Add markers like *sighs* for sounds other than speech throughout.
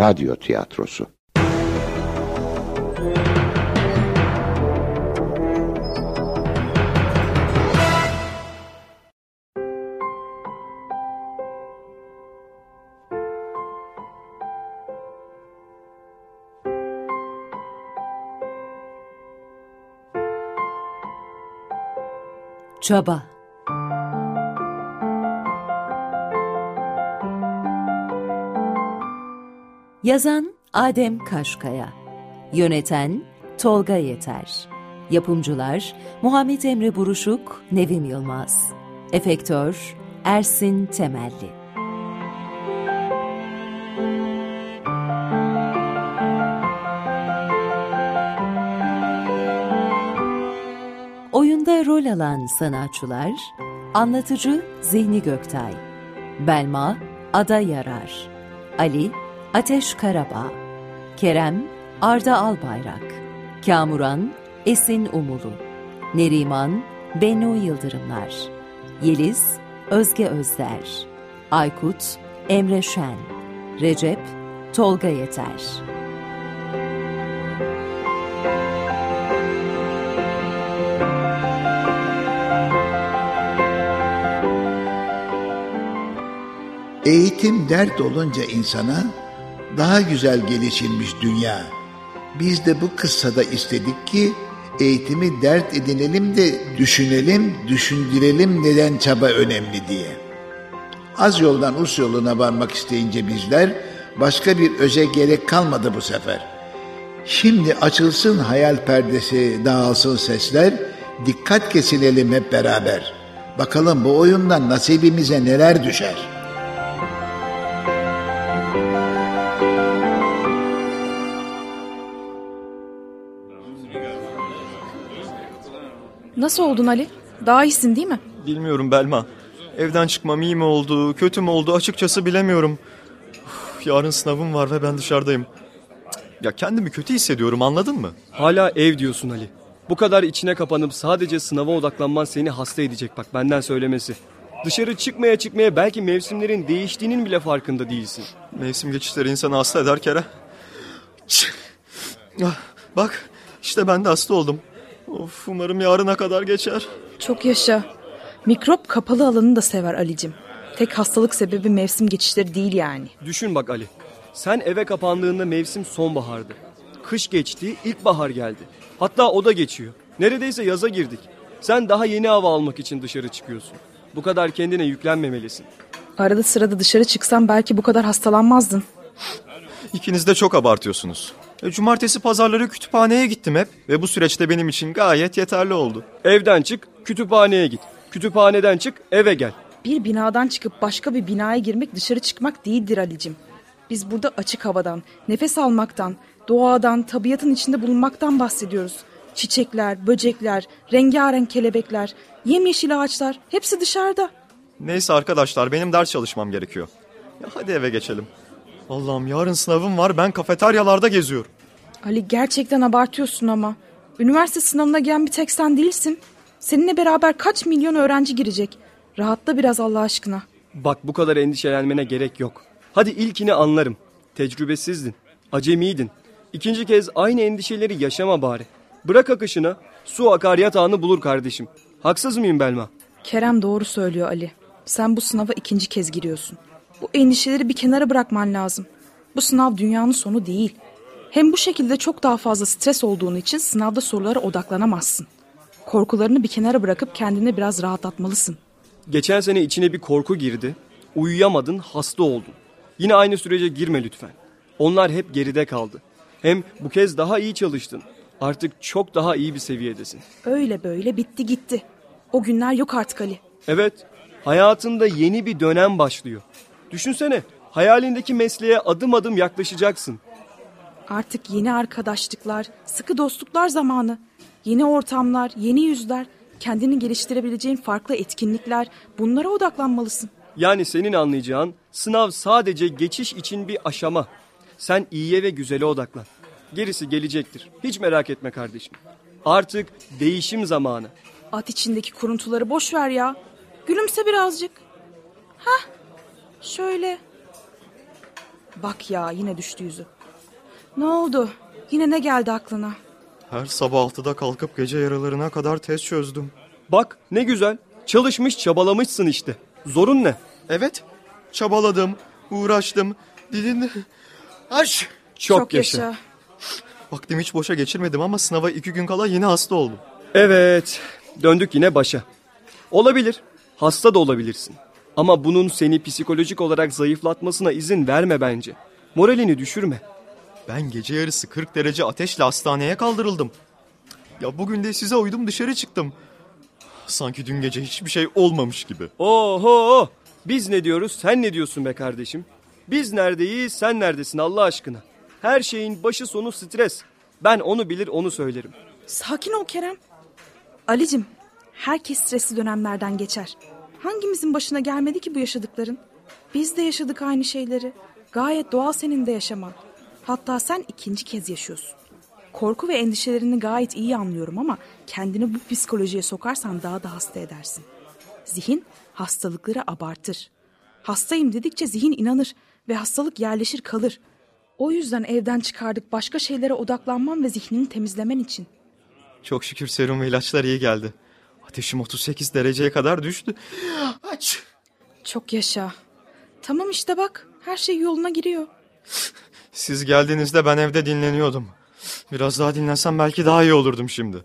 radyo tiyatrosu. Çaba Yazan Adem Kaşkaya. Yöneten Tolga Yeter. Yapımcılar Muhammed Emre Buruşuk, Nevim Yılmaz. Efektör Ersin Temelli. Oyunda rol alan sanatçılar Anlatıcı Zihni Göktay Belma Ada Yarar Ali Ateş Karabağ Kerem Arda Albayrak Kamuran Esin Umulu Neriman Bennu Yıldırımlar Yeliz Özge Özder Aykut Emre Şen Recep Tolga Yeter. Eğitim dert olunca insana daha güzel gelişilmiş dünya. Biz de bu kıssada istedik ki eğitimi dert edinelim de düşünelim, düşündürelim neden çaba önemli diye. Az yoldan us yoluna varmak isteyince bizler başka bir öze gerek kalmadı bu sefer. Şimdi açılsın hayal perdesi, dağılsın sesler, dikkat kesinelim hep beraber. Bakalım bu oyundan nasibimize neler düşer.'' Nasıl oldun Ali? Daha iyisin değil mi? Bilmiyorum Belma. Evden çıkmam iyi mi oldu, kötü mü oldu açıkçası bilemiyorum. Uf, yarın sınavım var ve ben dışarıdayım. Ya kendimi kötü hissediyorum anladın mı? Hala ev diyorsun Ali. Bu kadar içine kapanıp sadece sınava odaklanman seni hasta edecek bak benden söylemesi. Dışarı çıkmaya çıkmaya belki mevsimlerin değiştiğinin bile farkında değilsin. Mevsim geçişleri insanı hasta eder kere. Ah, Bak işte ben de hasta oldum. Of umarım yarına kadar geçer. Çok yaşa. Mikrop kapalı alanı da sever Ali'cim. Tek hastalık sebebi mevsim geçişleri değil yani. Düşün bak Ali. Sen eve kapandığında mevsim sonbahardı. Kış geçti, ilkbahar geldi. Hatta o da geçiyor. Neredeyse yaza girdik. Sen daha yeni hava almak için dışarı çıkıyorsun. Bu kadar kendine yüklenmemelisin. Arada sırada dışarı çıksan belki bu kadar hastalanmazdın. İkiniz de çok abartıyorsunuz. E, cumartesi pazarları kütüphaneye gittim hep ve bu süreçte benim için gayet yeterli oldu. Evden çık, kütüphaneye git. Kütüphaneden çık, eve gel. Bir binadan çıkıp başka bir binaya girmek dışarı çıkmak değildir Ali'cim. Biz burada açık havadan, nefes almaktan, doğadan, tabiatın içinde bulunmaktan bahsediyoruz. Çiçekler, böcekler, rengarenk kelebekler, yemyeşil ağaçlar hepsi dışarıda. Neyse arkadaşlar benim ders çalışmam gerekiyor. Ya hadi eve geçelim. Allah'ım yarın sınavım var ben kafeteryalarda geziyorum. Ali gerçekten abartıyorsun ama. Üniversite sınavına gelen bir tek sen değilsin. Seninle beraber kaç milyon öğrenci girecek? Rahatla biraz Allah aşkına. Bak bu kadar endişelenmene gerek yok. Hadi ilkini anlarım. Tecrübesizdin, acemiydin. İkinci kez aynı endişeleri yaşama bari. Bırak akışına, su akar yatağını bulur kardeşim. Haksız mıyım Belma? Kerem doğru söylüyor Ali. Sen bu sınava ikinci kez giriyorsun. Bu endişeleri bir kenara bırakman lazım. Bu sınav dünyanın sonu değil. Hem bu şekilde çok daha fazla stres olduğun için sınavda sorulara odaklanamazsın. Korkularını bir kenara bırakıp kendini biraz rahatlatmalısın. Geçen sene içine bir korku girdi. Uyuyamadın, hasta oldun. Yine aynı sürece girme lütfen. Onlar hep geride kaldı. Hem bu kez daha iyi çalıştın. Artık çok daha iyi bir seviyedesin. Öyle böyle bitti gitti. O günler yok artık Ali. Evet, hayatında yeni bir dönem başlıyor. Düşünsene, hayalindeki mesleğe adım adım yaklaşacaksın. Artık yeni arkadaşlıklar, sıkı dostluklar zamanı. Yeni ortamlar, yeni yüzler, kendini geliştirebileceğin farklı etkinlikler. Bunlara odaklanmalısın. Yani senin anlayacağın sınav sadece geçiş için bir aşama. Sen iyiye ve güzele odaklan. Gerisi gelecektir. Hiç merak etme kardeşim. Artık değişim zamanı. At içindeki kuruntuları boş ver ya. Gülümse birazcık. Hah, şöyle. Bak ya yine düştü yüzü. Ne oldu? Yine ne geldi aklına? Her sabah altıda kalkıp gece yarılarına kadar test çözdüm. Bak ne güzel. Çalışmış çabalamışsın işte. Zorun ne? Evet, çabaladım, uğraştım. Dilin... Aç! Çok, yaşa. Vaktimi hiç boşa geçirmedim ama sınava iki gün kala yine hasta oldum. Evet. Döndük yine başa. Olabilir. Hasta da olabilirsin. Ama bunun seni psikolojik olarak zayıflatmasına izin verme bence. Moralini düşürme. Ben gece yarısı 40 derece ateşle hastaneye kaldırıldım. Ya bugün de size uydum dışarı çıktım. Sanki dün gece hiçbir şey olmamış gibi. Oho! Biz ne diyoruz, sen ne diyorsun be kardeşim? Biz neredeyiz, sen neredesin Allah aşkına? Her şeyin başı sonu stres. Ben onu bilir, onu söylerim. Sakin ol Kerem. Alicim, herkes stresli dönemlerden geçer. Hangimizin başına gelmedi ki bu yaşadıkların? Biz de yaşadık aynı şeyleri. Gayet doğal senin de yaşaman. Hatta sen ikinci kez yaşıyorsun. Korku ve endişelerini gayet iyi anlıyorum ama kendini bu psikolojiye sokarsan daha da hasta edersin. Zihin hastalıkları abartır. Hastayım dedikçe zihin inanır ve hastalık yerleşir kalır. O yüzden evden çıkardık başka şeylere odaklanman ve zihnini temizlemen için. Çok şükür serum ve ilaçlar iyi geldi. Ateşim 38 dereceye kadar düştü. Aç! Çok yaşa. Tamam işte bak her şey yoluna giriyor. Siz geldiğinizde ben evde dinleniyordum. Biraz daha dinlensem belki daha iyi olurdum şimdi.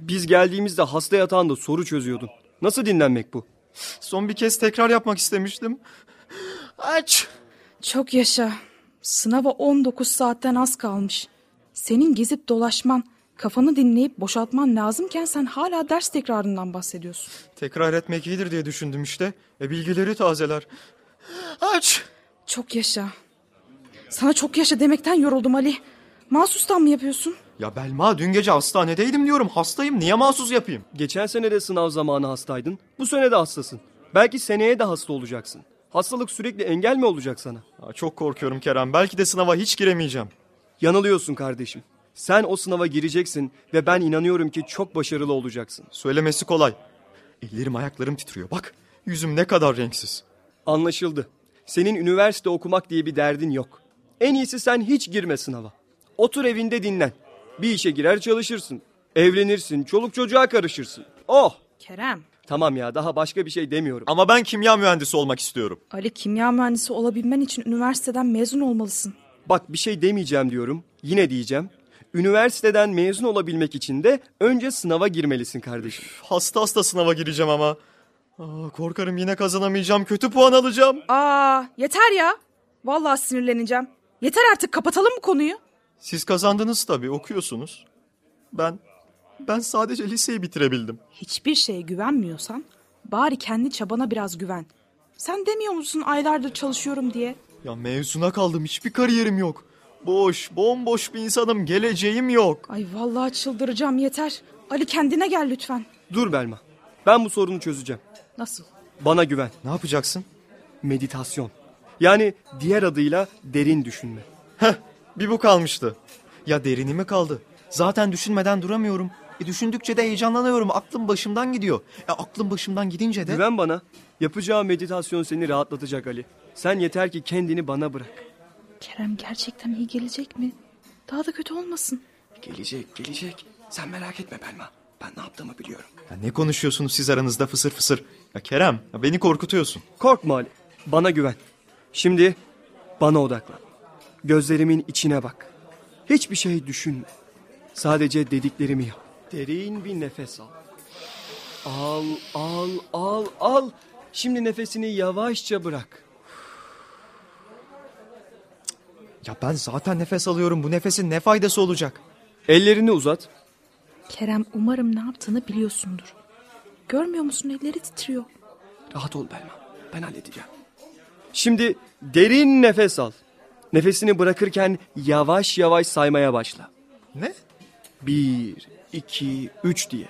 Biz geldiğimizde hasta yatağında soru çözüyordun. Nasıl dinlenmek bu? Son bir kez tekrar yapmak istemiştim. Aç! Çok yaşa. Sınava 19 saatten az kalmış. Senin gezip dolaşman, kafanı dinleyip boşaltman lazımken sen hala ders tekrarından bahsediyorsun. Tekrar etmek iyidir diye düşündüm işte. E bilgileri tazeler. Aç! Çok yaşa. Sana çok yaşa demekten yoruldum Ali. Mahsustan mı yapıyorsun? Ya Belma dün gece hastanedeydim diyorum. Hastayım niye mahsus yapayım? Geçen sene de sınav zamanı hastaydın. Bu sene de hastasın. Belki seneye de hasta olacaksın. Hastalık sürekli engel mi olacak sana? Ya çok korkuyorum Kerem. Belki de sınava hiç giremeyeceğim. Yanılıyorsun kardeşim. Sen o sınava gireceksin ve ben inanıyorum ki çok başarılı olacaksın. Söylemesi kolay. Ellerim ayaklarım titriyor. Bak yüzüm ne kadar renksiz. Anlaşıldı. Senin üniversite okumak diye bir derdin yok. En iyisi sen hiç girme sınava. Otur evinde dinlen. Bir işe girer çalışırsın. Evlenirsin, çoluk çocuğa karışırsın. Oh! Kerem. Tamam ya daha başka bir şey demiyorum. Ama ben kimya mühendisi olmak istiyorum. Ali kimya mühendisi olabilmen için üniversiteden mezun olmalısın. Bak bir şey demeyeceğim diyorum. Yine diyeceğim. Üniversiteden mezun olabilmek için de önce sınava girmelisin kardeşim. Hasta hasta sınava gireceğim ama. Aa, korkarım yine kazanamayacağım. Kötü puan alacağım. Aa, yeter ya. Vallahi sinirleneceğim. Yeter artık kapatalım bu konuyu. Siz kazandınız tabii okuyorsunuz. Ben ben sadece liseyi bitirebildim. Hiçbir şeye güvenmiyorsan bari kendi çabana biraz güven. Sen demiyor musun aylardır çalışıyorum diye? Ya mezuna kaldım hiçbir kariyerim yok. Boş, bomboş bir insanım. Geleceğim yok. Ay vallahi çıldıracağım yeter. Ali kendine gel lütfen. Dur Belma. Ben bu sorunu çözeceğim. Nasıl? Bana güven. Ne yapacaksın? Meditasyon. Yani diğer adıyla derin düşünme. Heh, bir bu kalmıştı. Ya derini mi kaldı? Zaten düşünmeden duramıyorum. E düşündükçe de heyecanlanıyorum. Aklım başımdan gidiyor. E aklım başımdan gidince de... Güven bana. Yapacağım meditasyon seni rahatlatacak Ali. Sen yeter ki kendini bana bırak. Kerem gerçekten iyi gelecek mi? Daha da kötü olmasın. Gelecek, gelecek. Sen merak etme Belma. Ben ne yaptığımı biliyorum. Ya ne konuşuyorsunuz siz aranızda fısır fısır? Ya Kerem, ya beni korkutuyorsun. Korkma Ali. Bana güven. Şimdi bana odaklan. Gözlerimin içine bak. Hiçbir şey düşünme. Sadece dediklerimi yap. Derin bir nefes al. Al, al, al, al. Şimdi nefesini yavaşça bırak. Ya ben zaten nefes alıyorum. Bu nefesin ne faydası olacak? Ellerini uzat. Kerem umarım ne yaptığını biliyorsundur. Görmüyor musun elleri titriyor. Rahat ol Belma. Ben halledeceğim. Şimdi derin nefes al. Nefesini bırakırken yavaş yavaş saymaya başla. Ne? Bir, iki, üç diye.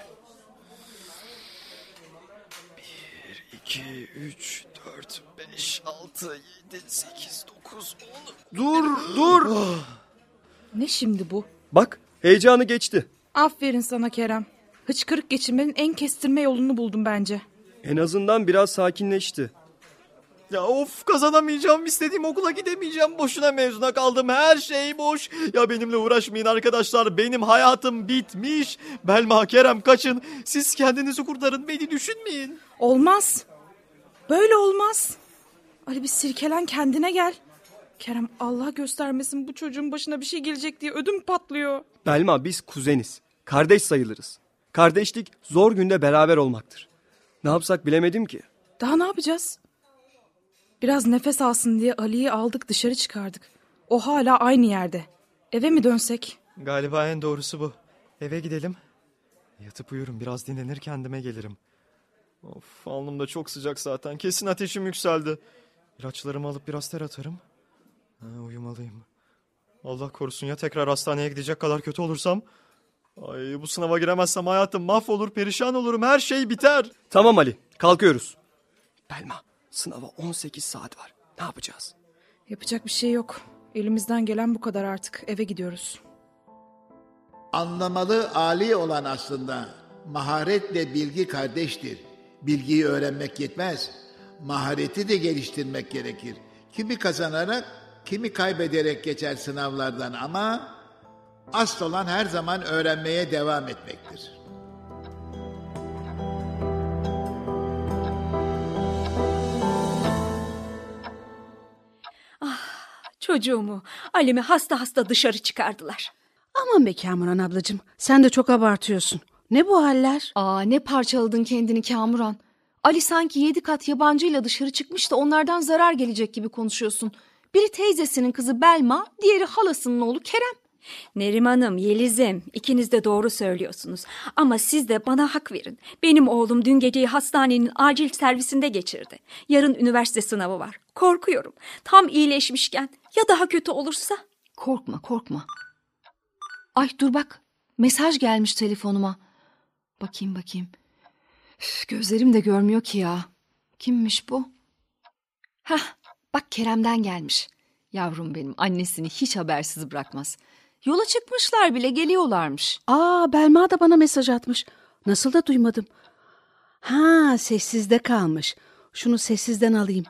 Bir, iki, üç, dört, beş, altı, yedi, sekiz, dokuz, on. Dur, dur. Ne şimdi bu? Bak heyecanı geçti. Aferin sana Kerem. Hıçkırık geçirmenin en kestirme yolunu buldum bence. En azından biraz sakinleşti. Ya of kazanamayacağım, istediğim okula gidemeyeceğim. Boşuna mezuna kaldım. Her şey boş. Ya benimle uğraşmayın arkadaşlar. Benim hayatım bitmiş. Belma, Kerem kaçın. Siz kendinizi kurtarın. Beni düşünmeyin. Olmaz. Böyle olmaz. Ali bir sirkelen kendine gel. Kerem Allah göstermesin bu çocuğun başına bir şey gelecek diye ödüm patlıyor. Belma biz kuzeniz. Kardeş sayılırız. Kardeşlik zor günde beraber olmaktır. Ne yapsak bilemedim ki. Daha ne yapacağız? Biraz nefes alsın diye Ali'yi aldık dışarı çıkardık. O hala aynı yerde. Eve mi dönsek? Galiba en doğrusu bu. Eve gidelim. Yatıp uyurum. Biraz dinlenir kendime gelirim. Of alnım da çok sıcak zaten. Kesin ateşim yükseldi. İlaçlarımı alıp biraz ter atarım. Ha, uyumalıyım. Allah korusun ya tekrar hastaneye gidecek kadar kötü olursam. Ay bu sınava giremezsem hayatım mahvolur, perişan olurum. Her şey biter. Tamam Ali kalkıyoruz. Belma sınava 18 saat var. Ne yapacağız? Yapacak bir şey yok. Elimizden gelen bu kadar artık. Eve gidiyoruz. Anlamalı Ali olan aslında maharetle bilgi kardeştir. Bilgiyi öğrenmek yetmez. Mahareti de geliştirmek gerekir. Kimi kazanarak, kimi kaybederek geçer sınavlardan ama asıl olan her zaman öğrenmeye devam etmektir. Çocuğumu, Alim'i hasta hasta dışarı çıkardılar. Aman be Kamuran ablacığım sen de çok abartıyorsun. Ne bu haller? Aa ne parçaladın kendini Kamuran. Ali sanki yedi kat yabancıyla dışarı çıkmış da onlardan zarar gelecek gibi konuşuyorsun. Biri teyzesinin kızı Belma, diğeri halasının oğlu Kerem. Neriman'ım, Yeliz'im ikiniz de doğru söylüyorsunuz. Ama siz de bana hak verin. Benim oğlum dün geceyi hastanenin acil servisinde geçirdi. Yarın üniversite sınavı var. Korkuyorum. Tam iyileşmişken ya daha kötü olursa? Korkma, korkma. Ay dur bak. Mesaj gelmiş telefonuma. Bakayım bakayım. Üf, gözlerim de görmüyor ki ya. Kimmiş bu? Hah bak Kerem'den gelmiş. Yavrum benim annesini hiç habersiz bırakmaz. Yola çıkmışlar bile geliyorlarmış. Aa Belma da bana mesaj atmış. Nasıl da duymadım. Ha sessizde kalmış. Şunu sessizden alayım.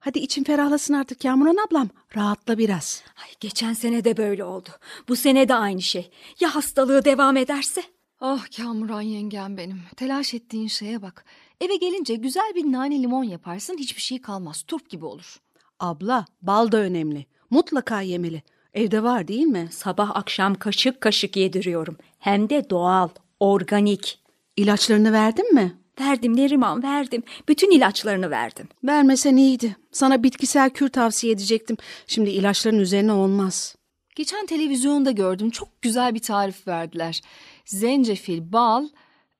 Hadi için ferahlasın artık Kamuran ablam. Rahatla biraz. Ay, geçen sene de böyle oldu. Bu sene de aynı şey. Ya hastalığı devam ederse? Ah Kamuran yengem benim. Telaş ettiğin şeye bak. Eve gelince güzel bir nane limon yaparsın hiçbir şey kalmaz. Turp gibi olur. Abla bal da önemli. Mutlaka yemeli. Evde var değil mi? Sabah akşam kaşık kaşık yediriyorum. Hem de doğal, organik. İlaçlarını verdin mi? Verdim Neriman verdim. Bütün ilaçlarını verdim. Vermesen iyiydi. Sana bitkisel kür tavsiye edecektim. Şimdi ilaçların üzerine olmaz. Geçen televizyonda gördüm. Çok güzel bir tarif verdiler. Zencefil, bal,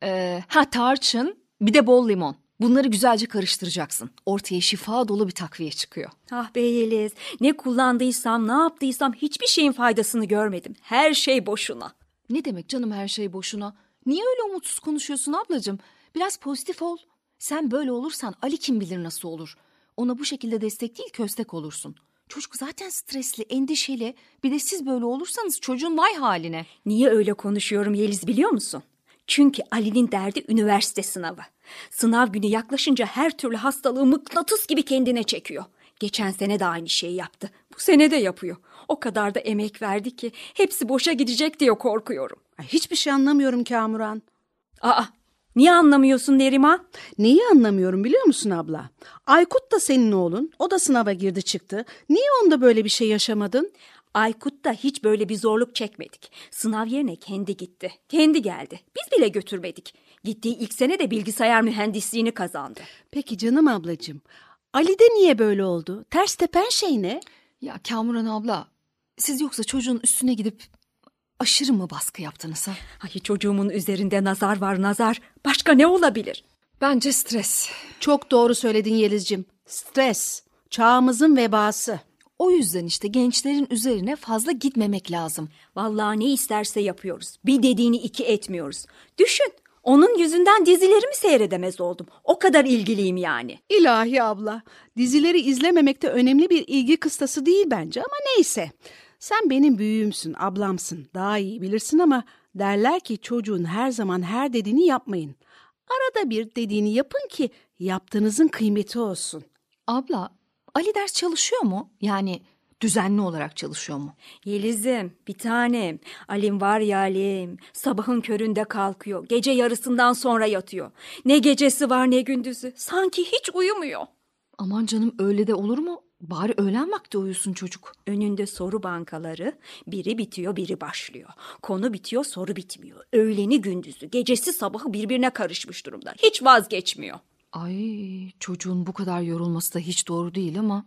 e, ha tarçın, bir de bol limon. Bunları güzelce karıştıracaksın. Ortaya şifa dolu bir takviye çıkıyor. Ah be Yeliz, ne kullandıysam, ne yaptıysam hiçbir şeyin faydasını görmedim. Her şey boşuna. Ne demek canım her şey boşuna? Niye öyle umutsuz konuşuyorsun ablacığım? Biraz pozitif ol. Sen böyle olursan Ali kim bilir nasıl olur. Ona bu şekilde destek değil köstek olursun. Çocuk zaten stresli, endişeli. Bir de siz böyle olursanız çocuğun vay haline. Niye öyle konuşuyorum Yeliz biliyor musun? Çünkü Ali'nin derdi üniversite sınavı. Sınav günü yaklaşınca her türlü hastalığı mıknatıs gibi kendine çekiyor. Geçen sene de aynı şeyi yaptı. Bu sene de yapıyor. O kadar da emek verdi ki hepsi boşa gidecek diye korkuyorum. Ay, hiçbir şey anlamıyorum Kamuran. Aa, niye anlamıyorsun Neriman? Neyi anlamıyorum biliyor musun abla? Aykut da senin oğlun. O da sınava girdi çıktı. Niye onda böyle bir şey yaşamadın? Aykut da hiç böyle bir zorluk çekmedik. Sınav yerine kendi gitti. Kendi geldi. Biz bile götürmedik. Gittiği ilk sene de bilgisayar mühendisliğini kazandı. Peki canım ablacığım. Ali'de niye böyle oldu? Ters tepen şey ne? Ya Kamuran abla, siz yoksa çocuğun üstüne gidip aşırı mı baskı yaptınız ha? Ay çocuğumun üzerinde nazar var nazar. Başka ne olabilir? Bence stres. Çok doğru söyledin Yeliz'cim. Stres. Çağımızın vebası. O yüzden işte gençlerin üzerine fazla gitmemek lazım. Vallahi ne isterse yapıyoruz. Bir dediğini iki etmiyoruz. Düşün, onun yüzünden dizilerimi seyredemez oldum. O kadar ilgiliyim yani. İlahi abla. Dizileri izlememek de önemli bir ilgi kıstası değil bence ama neyse. Sen benim büyüğümsün, ablamsın. Daha iyi bilirsin ama derler ki çocuğun her zaman her dediğini yapmayın. Arada bir dediğini yapın ki yaptığınızın kıymeti olsun. Abla, Ali ders çalışıyor mu? Yani düzenli olarak çalışıyor mu? Yeliz'im bir tanem. Alim var ya Alim. Sabahın köründe kalkıyor. Gece yarısından sonra yatıyor. Ne gecesi var ne gündüzü. Sanki hiç uyumuyor. Aman canım öyle de olur mu? Bari öğlen vakti uyusun çocuk. Önünde soru bankaları. Biri bitiyor biri başlıyor. Konu bitiyor soru bitmiyor. Öğleni gündüzü gecesi sabahı birbirine karışmış durumda. Hiç vazgeçmiyor. Ay çocuğun bu kadar yorulması da hiç doğru değil ama...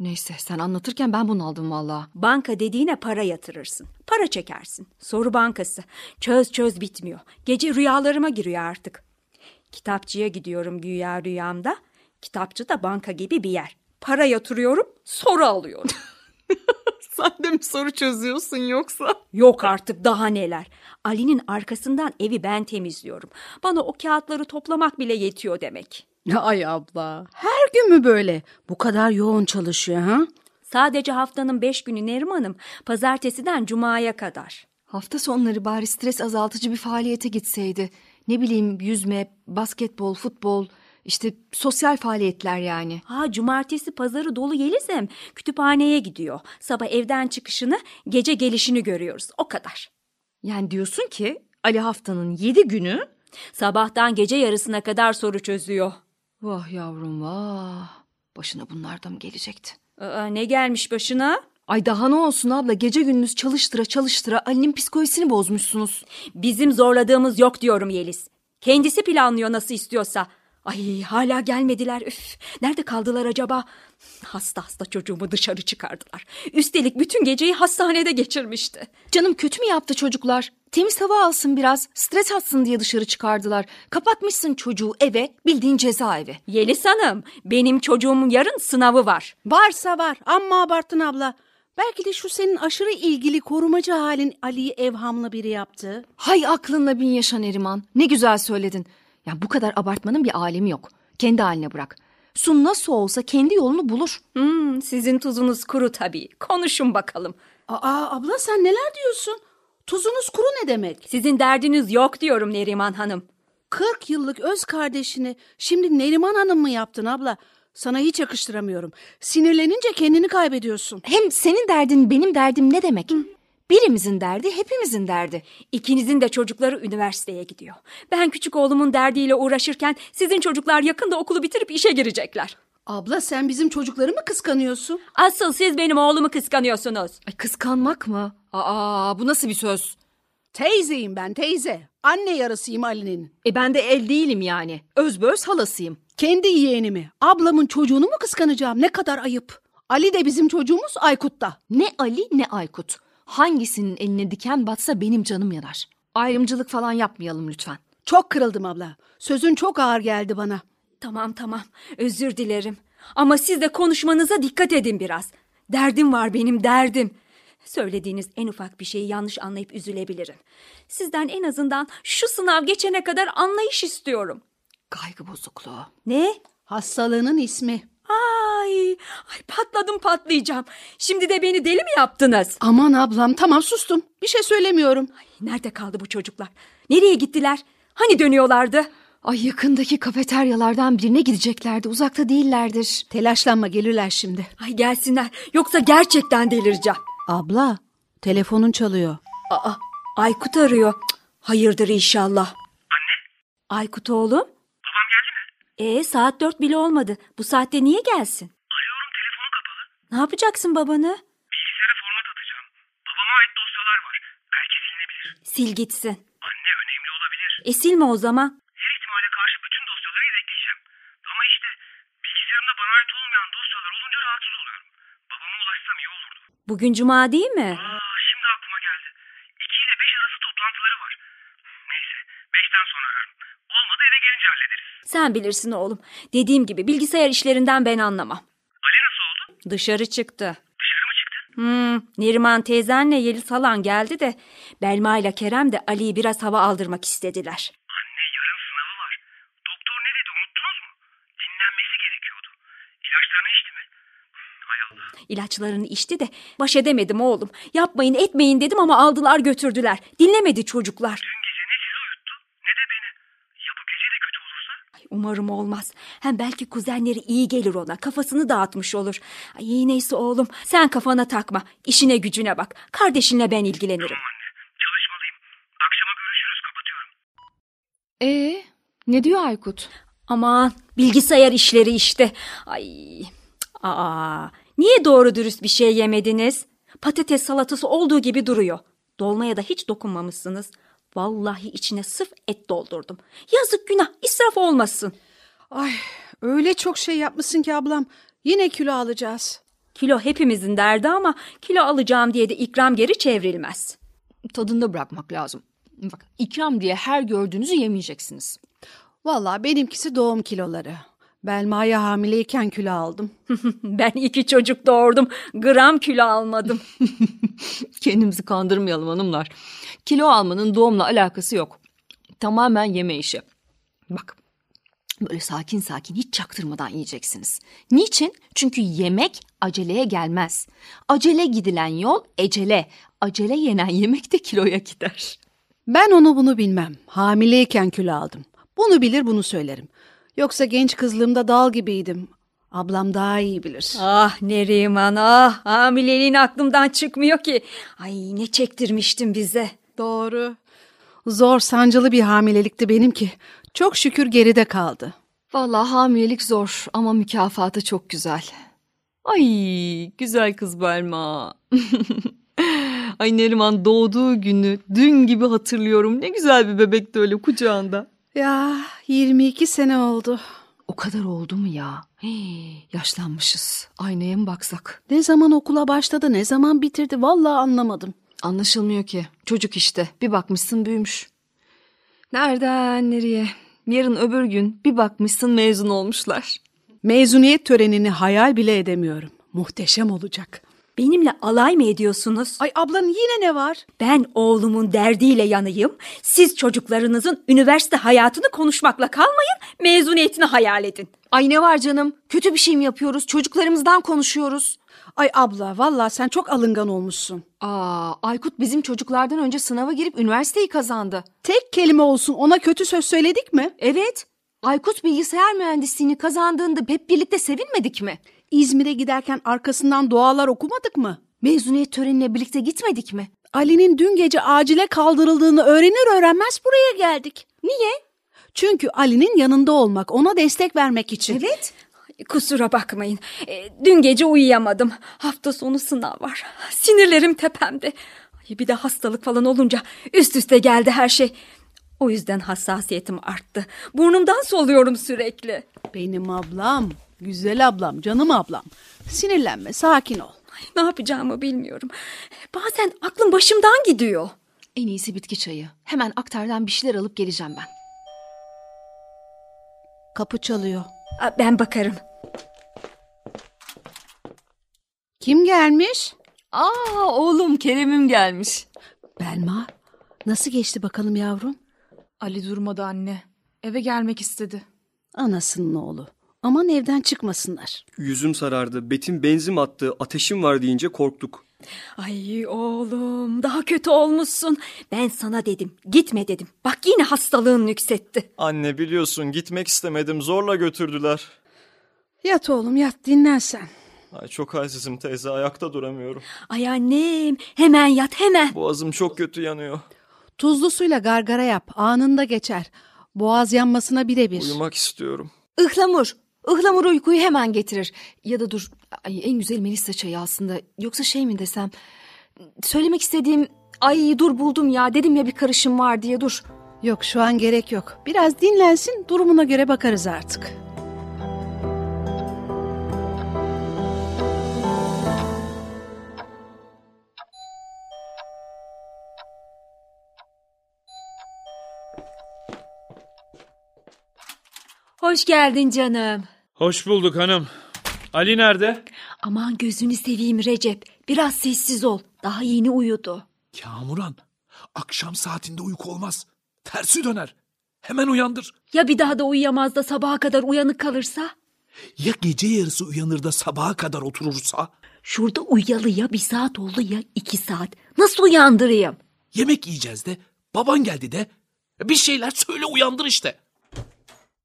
Neyse sen anlatırken ben bunu aldım valla. Banka dediğine para yatırırsın. Para çekersin. Soru bankası. Çöz çöz bitmiyor. Gece rüyalarıma giriyor artık. Kitapçıya gidiyorum güya rüyamda. Kitapçı da banka gibi bir yer. Para yatırıyorum, soru alıyorum. *laughs* Sen de mi soru çözüyorsun yoksa? Yok artık daha neler. Ali'nin arkasından evi ben temizliyorum. Bana o kağıtları toplamak bile yetiyor demek. Ay abla. Her gün mü böyle? Bu kadar yoğun çalışıyor ha? Sadece haftanın beş günü Neriman'ım. Pazartesiden cumaya kadar. Hafta sonları bari stres azaltıcı bir faaliyete gitseydi. Ne bileyim yüzme, basketbol, futbol, işte sosyal faaliyetler yani. Ha cumartesi pazarı dolu Yeliz'im. Kütüphaneye gidiyor. Sabah evden çıkışını, gece gelişini görüyoruz. O kadar. Yani diyorsun ki Ali haftanın yedi günü... Sabahtan gece yarısına kadar soru çözüyor. Vah yavrum vah. Başına bunlar da mı gelecekti? Aa, ne gelmiş başına? Ay daha ne olsun abla gece gündüz çalıştıra çalıştıra Ali'nin psikolojisini bozmuşsunuz. Bizim zorladığımız yok diyorum Yeliz. Kendisi planlıyor nasıl istiyorsa. Ay hala gelmediler. Üf, nerede kaldılar acaba? Hasta hasta çocuğumu dışarı çıkardılar. Üstelik bütün geceyi hastanede geçirmişti. Canım kötü mü yaptı çocuklar? Temiz hava alsın biraz, stres atsın diye dışarı çıkardılar. Kapatmışsın çocuğu eve, bildiğin cezaevi. Yeliz Hanım, benim çocuğumun yarın sınavı var. Varsa var amma abarttın abla. Belki de şu senin aşırı ilgili korumacı halin Ali'yi evhamlı biri yaptı. Hay aklınla bin yaşa Neriman. Ne güzel söyledin. Ya bu kadar abartmanın bir alemi yok. Kendi haline bırak. Sun nasıl olsa kendi yolunu bulur. Hmm, sizin tuzunuz kuru tabii. Konuşun bakalım. Aa abla sen neler diyorsun? Tuzunuz kuru ne demek? Sizin derdiniz yok diyorum Neriman Hanım. 40 yıllık öz kardeşini şimdi Neriman Hanım mı yaptın abla? Sana hiç yakıştıramıyorum. Sinirlenince kendini kaybediyorsun. Hem senin derdin benim derdim ne demek? Birimizin derdi hepimizin derdi. İkinizin de çocukları üniversiteye gidiyor. Ben küçük oğlumun derdiyle uğraşırken sizin çocuklar yakında okulu bitirip işe girecekler. Abla sen bizim çocukları mı kıskanıyorsun? Asıl siz benim oğlumu kıskanıyorsunuz. Ay kıskanmak mı? Aa bu nasıl bir söz? Teyzeyim ben teyze. Anne yarısıyım Ali'nin. E ben de el değilim yani. Özböz halasıyım. Kendi yeğenimi, ablamın çocuğunu mu kıskanacağım? Ne kadar ayıp. Ali de bizim çocuğumuz Aykut'ta. Ne Ali ne Aykut. Hangisinin eline diken batsa benim canım yanar. Ayrımcılık falan yapmayalım lütfen. Çok kırıldım abla. Sözün çok ağır geldi bana. Tamam tamam özür dilerim. Ama siz de konuşmanıza dikkat edin biraz. Derdim var benim derdim. Söylediğiniz en ufak bir şeyi yanlış anlayıp üzülebilirim. Sizden en azından şu sınav geçene kadar anlayış istiyorum. Kaygı bozukluğu. Ne? Hastalığının ismi. Ay, ay patladım patlayacağım. Şimdi de beni deli mi yaptınız? Aman ablam tamam sustum. Bir şey söylemiyorum. Ay, nerede kaldı bu çocuklar? Nereye gittiler? Hani dönüyorlardı? Ay yakındaki kafeteryalardan birine gideceklerdi. Uzakta değillerdir. Telaşlanma gelirler şimdi. Ay gelsinler. Yoksa gerçekten delireceğim. Abla telefonun çalıyor. Aa, Aykut arıyor. Cık, Hayırdır inşallah. Anne? Aykut oğlum. Ee saat dört bile olmadı. Bu saatte niye gelsin? Arıyorum telefonu kapalı. Ne yapacaksın babanı? Bilgisayara format atacağım. Babama ait dosyalar var. Belki silinebilir. Sil gitsin. Anne önemli olabilir. E silme o zaman. Her ihtimale karşı bütün dosyaları yedekleyeceğim. Ama işte bilgisayarımda bana ait olmayan dosyalar olunca rahatsız oluyorum. Babama ulaşsam iyi olurdu. Bugün cuma değil mi? Aa şimdi aklıma geldi. 2 ile 5 arası toplantıları var. Neyse 5'ten sonra ararım. Olmadı eve gelince hallederiz. Sen bilirsin oğlum. Dediğim gibi bilgisayar işlerinden ben anlamam. Ali nasıl oldu? Dışarı çıktı. Dışarı mı çıktı? Hmm, Neriman teyzenle Yeliz halan geldi de Belma ile Kerem de Ali'yi biraz hava aldırmak istediler. Anne yarın sınavı var. Doktor ne dedi unuttunuz mu? Dinlenmesi gerekiyordu. İlaçlarını içti mi? Hay Allah. İlaçlarını içti de baş edemedim oğlum. Yapmayın etmeyin dedim ama aldılar götürdüler. Dinlemedi çocuklar. Dün umarım olmaz. Hem belki kuzenleri iyi gelir ona. Kafasını dağıtmış olur. Ay, iyi neyse oğlum. Sen kafana takma. İşine gücüne bak. Kardeşinle ben ilgilenirim. Çalışmalıyım. Akşama görüşürüz. Kapatıyorum. Ee, ne diyor Aykut? Aman bilgisayar işleri işte. Ay. Aa, niye doğru dürüst bir şey yemediniz? Patates salatası olduğu gibi duruyor. Dolmaya da hiç dokunmamışsınız. Vallahi içine sırf et doldurdum. Yazık günah israf olmasın. Ay öyle çok şey yapmışsın ki ablam. Yine kilo alacağız. Kilo hepimizin derdi ama kilo alacağım diye de ikram geri çevrilmez. Tadında bırakmak lazım. Bak ikram diye her gördüğünüzü yemeyeceksiniz. Vallahi benimkisi doğum kiloları. Belma'ya hamileyken kilo aldım. *laughs* ben iki çocuk doğurdum. Gram kilo almadım. *laughs* Kendimizi kandırmayalım hanımlar. Kilo almanın doğumla alakası yok. Tamamen yeme işi. Bak böyle sakin sakin hiç çaktırmadan yiyeceksiniz. Niçin? Çünkü yemek aceleye gelmez. Acele gidilen yol ecele. Acele yenen yemek de kiloya gider. Ben onu bunu bilmem. Hamileyken kilo aldım. Bunu bilir bunu söylerim. Yoksa genç kızlığımda dal gibiydim. Ablam daha iyi bilir. Ah Neriman ah hamileliğin aklımdan çıkmıyor ki. Ay ne çektirmiştin bize. Doğru. Zor sancılı bir hamilelikti benimki. Çok şükür geride kaldı. Vallahi hamilelik zor ama mükafatı çok güzel. Ay güzel kız Belma. *laughs* Ay Neriman doğduğu günü dün gibi hatırlıyorum. Ne güzel bir bebekti öyle kucağında. Ya 22 sene oldu. O kadar oldu mu ya? Hii, yaşlanmışız. Aynaya mı baksak? Ne zaman okula başladı ne zaman bitirdi vallahi anlamadım. Anlaşılmıyor ki. Çocuk işte. Bir bakmışsın büyümüş. Nereden nereye? Yarın öbür gün bir bakmışsın mezun olmuşlar. Mezuniyet törenini hayal bile edemiyorum. Muhteşem olacak. Benimle alay mı ediyorsunuz? Ay ablanın yine ne var? Ben oğlumun derdiyle yanayım. Siz çocuklarınızın üniversite hayatını konuşmakla kalmayın, mezuniyetini hayal edin. Ay ne var canım? Kötü bir şey mi yapıyoruz? Çocuklarımızdan konuşuyoruz. Ay abla vallahi sen çok alıngan olmuşsun. Aa, Aykut bizim çocuklardan önce sınava girip üniversiteyi kazandı. Tek kelime olsun ona kötü söz söyledik mi? Evet. Aykut bilgisayar mühendisliğini kazandığında hep birlikte sevinmedik mi? İzmir'e giderken arkasından dualar okumadık mı? Mezuniyet törenine birlikte gitmedik mi? Ali'nin dün gece acile kaldırıldığını öğrenir öğrenmez buraya geldik. Niye? Çünkü Ali'nin yanında olmak, ona destek vermek için. Evet. Kusura bakmayın. E, dün gece uyuyamadım. Hafta sonu sınav var. Sinirlerim tepemde. Ay, Bir de hastalık falan olunca üst üste geldi her şey. O yüzden hassasiyetim arttı. Burnumdan soluyorum sürekli. Benim ablam, güzel ablam, canım ablam. Sinirlenme, sakin ol. Ay, ne yapacağımı bilmiyorum. Bazen aklım başımdan gidiyor. En iyisi bitki çayı. Hemen aktardan bir şeyler alıp geleceğim ben. Kapı çalıyor. Aa, Ben bakarım. Kim gelmiş? Aa oğlum Kerem'im gelmiş. Belma. Nasıl geçti bakalım yavrum? Ali durmadı anne. Eve gelmek istedi. Anasının oğlu. Aman evden çıkmasınlar. Yüzüm sarardı. Betim benzin attı. Ateşim var deyince korktuk. Ay oğlum daha kötü olmuşsun. Ben sana dedim gitme dedim. Bak yine hastalığın nüksetti. Anne biliyorsun gitmek istemedim zorla götürdüler. Yat oğlum yat dinlen sen. Ay çok halsizim teyze ayakta duramıyorum. Ay annem hemen yat hemen. Boğazım çok kötü yanıyor. Tuzlu suyla gargara yap. Anında geçer. Boğaz yanmasına birebir. Uyumak istiyorum. Ihlamur. Ihlamur uykuyu hemen getirir. Ya da dur ay, en güzel Melisa çayı aslında. Yoksa şey mi desem. Söylemek istediğim ay dur buldum ya dedim ya bir karışım var diye dur. Yok şu an gerek yok. Biraz dinlensin durumuna göre bakarız artık. Hoş geldin canım. Hoş bulduk hanım. Ali nerede? Aman gözünü seveyim Recep. Biraz sessiz ol. Daha yeni uyudu. Kamuran. Akşam saatinde uyku olmaz. Tersi döner. Hemen uyandır. Ya bir daha da uyuyamaz da sabaha kadar uyanık kalırsa? Ya gece yarısı uyanır da sabaha kadar oturursa? Şurada uyuyalı ya bir saat oldu ya iki saat. Nasıl uyandırayım? Yemek yiyeceğiz de. Baban geldi de. Bir şeyler söyle uyandır işte.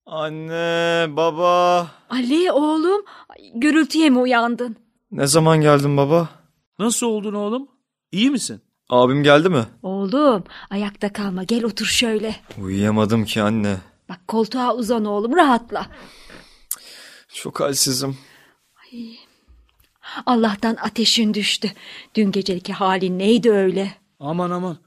Anne, baba. Ali oğlum ay, gürültüye mi uyandın? Ne zaman geldin baba? Nasıl oldun oğlum? İyi misin? Abim geldi mi? Oğlum ayakta kalma gel otur şöyle. Uyuyamadım ki anne. Bak koltuğa uzan oğlum rahatla. Çok halsizim. Allah'tan ateşin düştü. Dün geceki halin neydi öyle? Aman aman.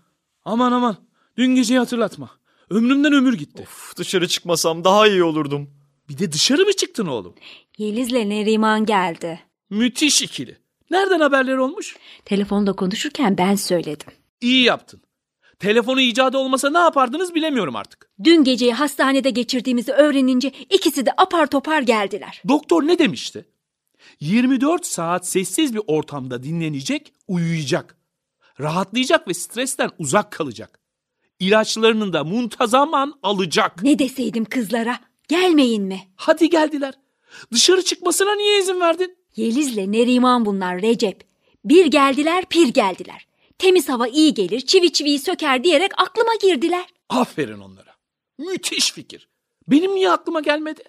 Aman aman. Dün geceyi hatırlatma. Ömrümden ömür gitti. Uf, dışarı çıkmasam daha iyi olurdum. Bir de dışarı mı çıktın oğlum? Yeliz'le Neriman geldi. Müthiş ikili. Nereden haberler olmuş? Telefonda konuşurken ben söyledim. İyi yaptın. Telefonu icadı olmasa ne yapardınız bilemiyorum artık. Dün geceyi hastanede geçirdiğimizi öğrenince ikisi de apar topar geldiler. Doktor ne demişti? 24 saat sessiz bir ortamda dinlenecek, uyuyacak. Rahatlayacak ve stresten uzak kalacak. İlaçlarını da muntazaman alacak. Ne deseydim kızlara? Gelmeyin mi? Hadi geldiler. Dışarı çıkmasına niye izin verdin? Yeliz'le Neriman bunlar Recep. Bir geldiler pir geldiler. Temiz hava iyi gelir çivi çiviyi söker diyerek aklıma girdiler. Aferin onlara. Müthiş fikir. Benim niye aklıma gelmedi?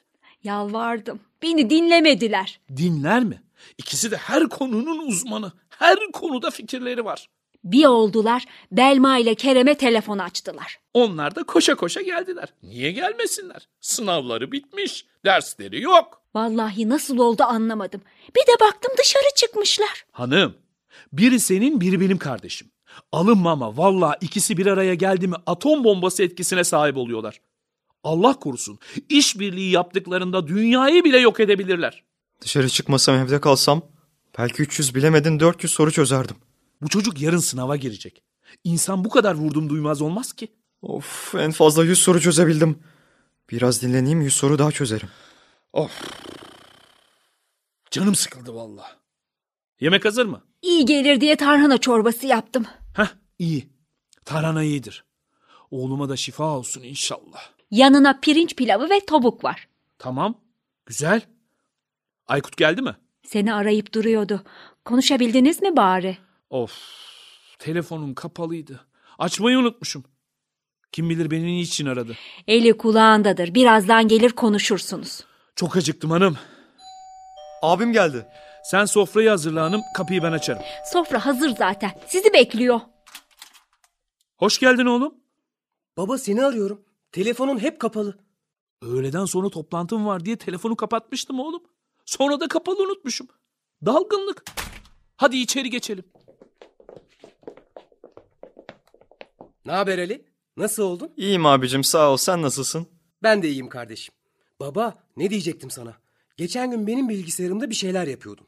Yalvardım. Beni dinlemediler. Dinler mi? İkisi de her konunun uzmanı. Her konuda fikirleri var. Bir oldular Belma ile Kerem'e telefon açtılar. Onlar da koşa koşa geldiler. Niye gelmesinler? Sınavları bitmiş, dersleri yok. Vallahi nasıl oldu anlamadım. Bir de baktım dışarı çıkmışlar. Hanım, biri senin, biri benim kardeşim. Alınma ama vallahi ikisi bir araya geldi mi atom bombası etkisine sahip oluyorlar. Allah korusun, işbirliği yaptıklarında dünyayı bile yok edebilirler. Dışarı çıkmasam evde kalsam belki 300 bilemedin 400 soru çözerdim. Bu çocuk yarın sınava girecek. İnsan bu kadar vurdum duymaz olmaz ki. Of en fazla 100 soru çözebildim. Biraz dinleneyim 100 soru daha çözerim. Of. Canım sıkıldı vallahi. Yemek hazır mı? İyi gelir diye tarhana çorbası yaptım. Heh, iyi. Tarhana iyidir. Oğluma da şifa olsun inşallah. Yanına pirinç pilavı ve tavuk var. Tamam. Güzel. Aykut geldi mi? Seni arayıp duruyordu. Konuşabildiniz mi bari? Of. Telefonum kapalıydı. Açmayı unutmuşum. Kim bilir beni niçin aradı. Eli kulağındadır. Birazdan gelir konuşursunuz. Çok acıktım hanım. Abim geldi. Sen sofrayı hazırla hanım. Kapıyı ben açarım. Sofra hazır zaten. Sizi bekliyor. Hoş geldin oğlum. Baba seni arıyorum. Telefonun hep kapalı. Öğleden sonra toplantım var diye telefonu kapatmıştım oğlum. Sonra da kapalı unutmuşum. Dalgınlık. Hadi içeri geçelim. Ne haber Ali? Nasıl oldun? İyiyim abicim sağ ol sen nasılsın? Ben de iyiyim kardeşim. Baba ne diyecektim sana? Geçen gün benim bilgisayarımda bir şeyler yapıyordun.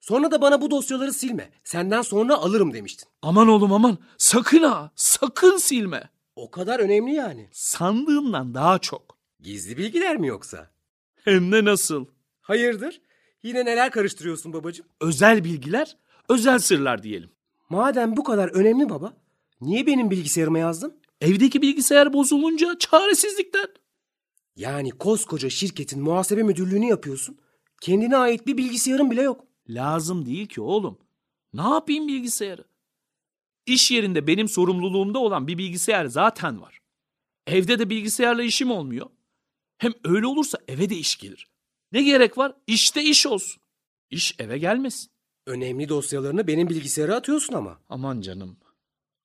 Sonra da bana bu dosyaları silme. Senden sonra alırım demiştin. Aman oğlum aman. Sakın ha. Sakın silme. O kadar önemli yani. Sandığından daha çok. Gizli bilgiler mi yoksa? Hem de nasıl? Hayırdır? Yine neler karıştırıyorsun babacığım? Özel bilgiler, özel sırlar diyelim. Madem bu kadar önemli baba, niye benim bilgisayarıma yazdın? Evdeki bilgisayar bozulunca çaresizlikten. Yani koskoca şirketin muhasebe müdürlüğünü yapıyorsun. Kendine ait bir bilgisayarın bile yok. Lazım değil ki oğlum. Ne yapayım bilgisayarı? İş yerinde benim sorumluluğumda olan bir bilgisayar zaten var. Evde de bilgisayarla işim olmuyor. Hem öyle olursa eve de iş gelir. Ne gerek var? İşte iş olsun. İş eve gelmesin. Önemli dosyalarını benim bilgisayara atıyorsun ama. Aman canım.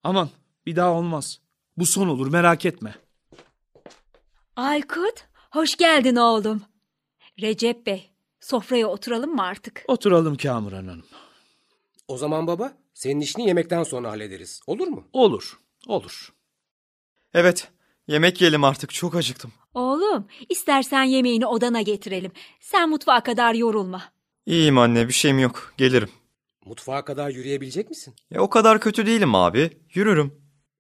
Aman bir daha olmaz. Bu son olur merak etme. Aykut, hoş geldin oğlum. Recep Bey, sofraya oturalım mı artık? Oturalım Kamuran Hanım. O zaman baba, senin işini yemekten sonra hallederiz. Olur mu? Olur, olur. Evet yemek yiyelim artık çok acıktım. Oğlum, istersen yemeğini odana getirelim. Sen mutfağa kadar yorulma. İyiyim anne bir şeyim yok gelirim. Mutfağa kadar yürüyebilecek misin? Ya, o kadar kötü değilim abi yürürüm.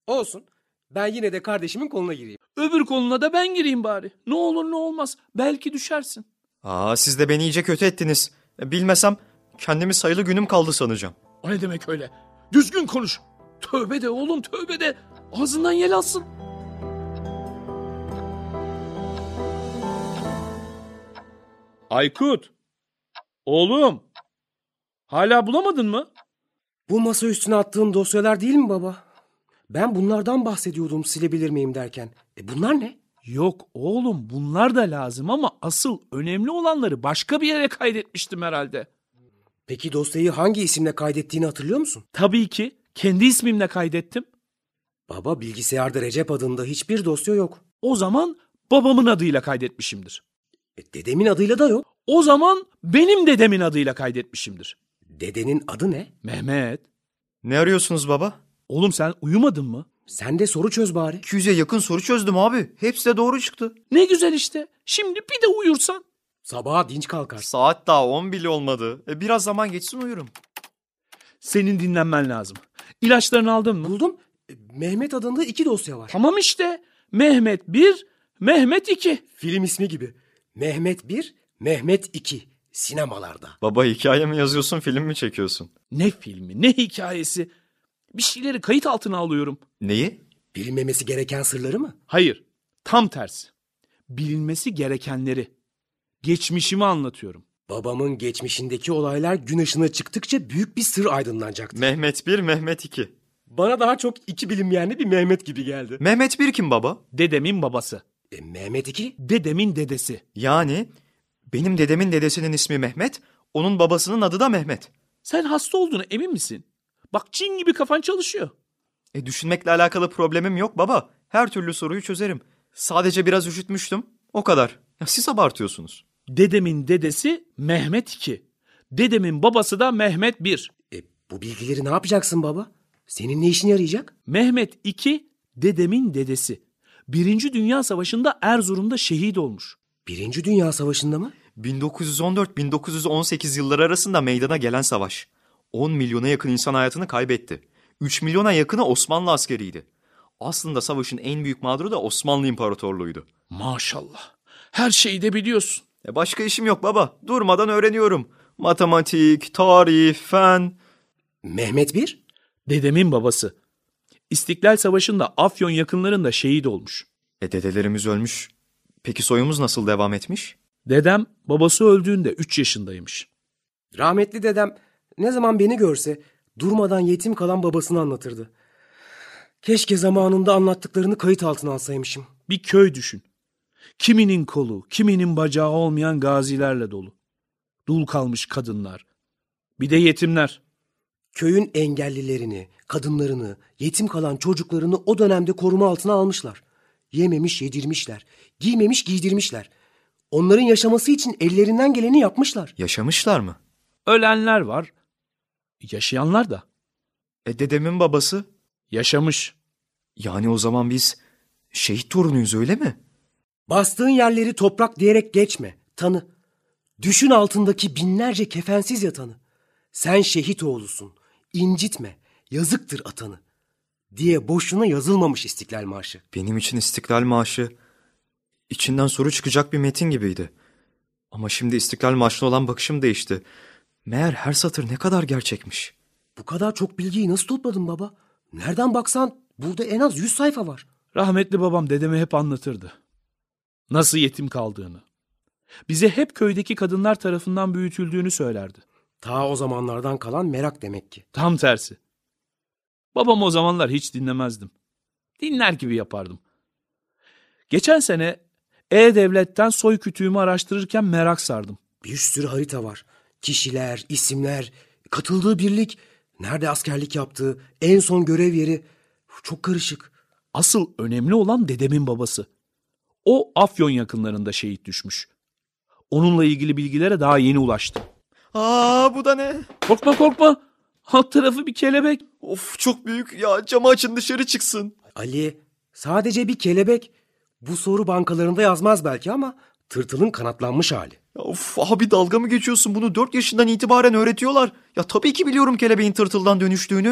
Olsun. Ben yine de kardeşimin koluna gireyim. Öbür koluna da ben gireyim bari. Ne olur ne olmaz. Belki düşersin. Aa siz de beni iyice kötü ettiniz. E, Bilmesem kendimi sayılı günüm kaldı sanacağım. O ne demek öyle? Düzgün konuş. Tövbe de oğlum tövbe de. Ağzından yel alsın. Aykut. Oğlum. Hala bulamadın mı? Bu masa üstüne attığın dosyalar değil mi baba? Ben bunlardan bahsediyordum silebilir miyim derken. E bunlar ne? Yok oğlum bunlar da lazım ama asıl önemli olanları başka bir yere kaydetmiştim herhalde. Peki dosyayı hangi isimle kaydettiğini hatırlıyor musun? Tabii ki kendi ismimle kaydettim. Baba bilgisayarda Recep adında hiçbir dosya yok. O zaman babamın adıyla kaydetmişimdir. E, dedemin adıyla da yok. O zaman benim dedemin adıyla kaydetmişimdir. Dedenin adı ne? Mehmet. Ne arıyorsunuz baba? Oğlum sen uyumadın mı? Sen de soru çöz bari. 200'e yakın soru çözdüm abi. Hepsi de doğru çıktı. Ne güzel işte. Şimdi bir de uyursan. Sabaha dinç kalkar. Saat daha 10 bile olmadı. E, biraz zaman geçsin uyurum. Senin dinlenmen lazım. İlaçlarını aldın mı? Buldum. E, Mehmet adında iki dosya var. Tamam işte. Mehmet 1, Mehmet 2. Film ismi gibi. Mehmet 1, Mehmet 2. Sinemalarda. Baba hikaye mi yazıyorsun film mi çekiyorsun? Ne filmi, ne hikayesi. Bir şeyleri kayıt altına alıyorum. Neyi? Bilinmemesi gereken sırları mı? Hayır, tam tersi. Bilinmesi gerekenleri. Geçmişimi anlatıyorum. Babamın geçmişindeki olaylar gün ışığına çıktıkça büyük bir sır aydınlanacaktı. Mehmet 1, Mehmet 2. Bana daha çok iki bilinmeyenli bir Mehmet gibi geldi. Mehmet 1 kim baba? Dedemin babası. E, Mehmet 2? Dedemin dedesi. Yani benim dedemin dedesinin ismi Mehmet, onun babasının adı da Mehmet. Sen hasta olduğuna emin misin? Bak cin gibi kafan çalışıyor. E düşünmekle alakalı problemim yok baba. Her türlü soruyu çözerim. Sadece biraz üşütmüştüm. O kadar. Ya siz abartıyorsunuz. Dedemin dedesi Mehmet 2. Dedemin babası da Mehmet 1. E, bu bilgileri ne yapacaksın baba? Senin ne işine yarayacak? Mehmet 2 dedemin dedesi. Birinci Dünya Savaşı'nda Erzurum'da şehit olmuş. Birinci Dünya Savaşı'nda mı? 1914-1918 yılları arasında meydana gelen savaş. 10 milyona yakın insan hayatını kaybetti. 3 milyona yakını Osmanlı askeriydi. Aslında savaşın en büyük mağduru da Osmanlı İmparatorluğu'ydu. Maşallah. Her şeyi de biliyorsun. E başka işim yok baba. Durmadan öğreniyorum. Matematik, tarih, fen. Mehmet 1? Dedemin babası. İstiklal Savaşı'nda Afyon yakınlarında şehit olmuş. E dedelerimiz ölmüş. Peki soyumuz nasıl devam etmiş? Dedem babası öldüğünde 3 yaşındaymış. Rahmetli dedem ne zaman beni görse durmadan yetim kalan babasını anlatırdı. Keşke zamanında anlattıklarını kayıt altına alsaymışım. Bir köy düşün. Kiminin kolu, kiminin bacağı olmayan gazilerle dolu. Dul kalmış kadınlar. Bir de yetimler. Köyün engellilerini, kadınlarını, yetim kalan çocuklarını o dönemde koruma altına almışlar. Yememiş yedirmişler, giymemiş giydirmişler. Onların yaşaması için ellerinden geleni yapmışlar. Yaşamışlar mı? Ölenler var. Yaşayanlar da. E dedemin babası? Yaşamış. Yani o zaman biz şehit torunuyuz öyle mi? Bastığın yerleri toprak diyerek geçme, tanı. Düşün altındaki binlerce kefensiz yatanı. Sen şehit oğlusun, incitme, yazıktır atanı. Diye boşuna yazılmamış İstiklal Marşı. Benim için İstiklal Marşı içinden soru çıkacak bir metin gibiydi. Ama şimdi İstiklal Marşı'na olan bakışım değişti. Meğer her satır ne kadar gerçekmiş. Bu kadar çok bilgiyi nasıl topladın baba? Nereden baksan burada en az yüz sayfa var. Rahmetli babam dedeme hep anlatırdı. Nasıl yetim kaldığını. Bize hep köydeki kadınlar tarafından büyütüldüğünü söylerdi. Ta o zamanlardan kalan merak demek ki. Tam tersi. Babam o zamanlar hiç dinlemezdim. Dinler gibi yapardım. Geçen sene E-Devlet'ten soy kütüğümü araştırırken merak sardım. Bir sürü harita var. Kişiler, isimler, katıldığı birlik, nerede askerlik yaptığı, en son görev yeri. Çok karışık. Asıl önemli olan dedemin babası. O Afyon yakınlarında şehit düşmüş. Onunla ilgili bilgilere daha yeni ulaştım. Aa bu da ne? Korkma korkma. Alt tarafı bir kelebek. Of çok büyük ya camı açın dışarı çıksın. Ali, sadece bir kelebek. Bu soru bankalarında yazmaz belki ama tırtılın kanatlanmış hali. Ya Of abi dalga mı geçiyorsun bunu 4 yaşından itibaren öğretiyorlar. Ya tabii ki biliyorum kelebeğin tırtıldan dönüştüğünü.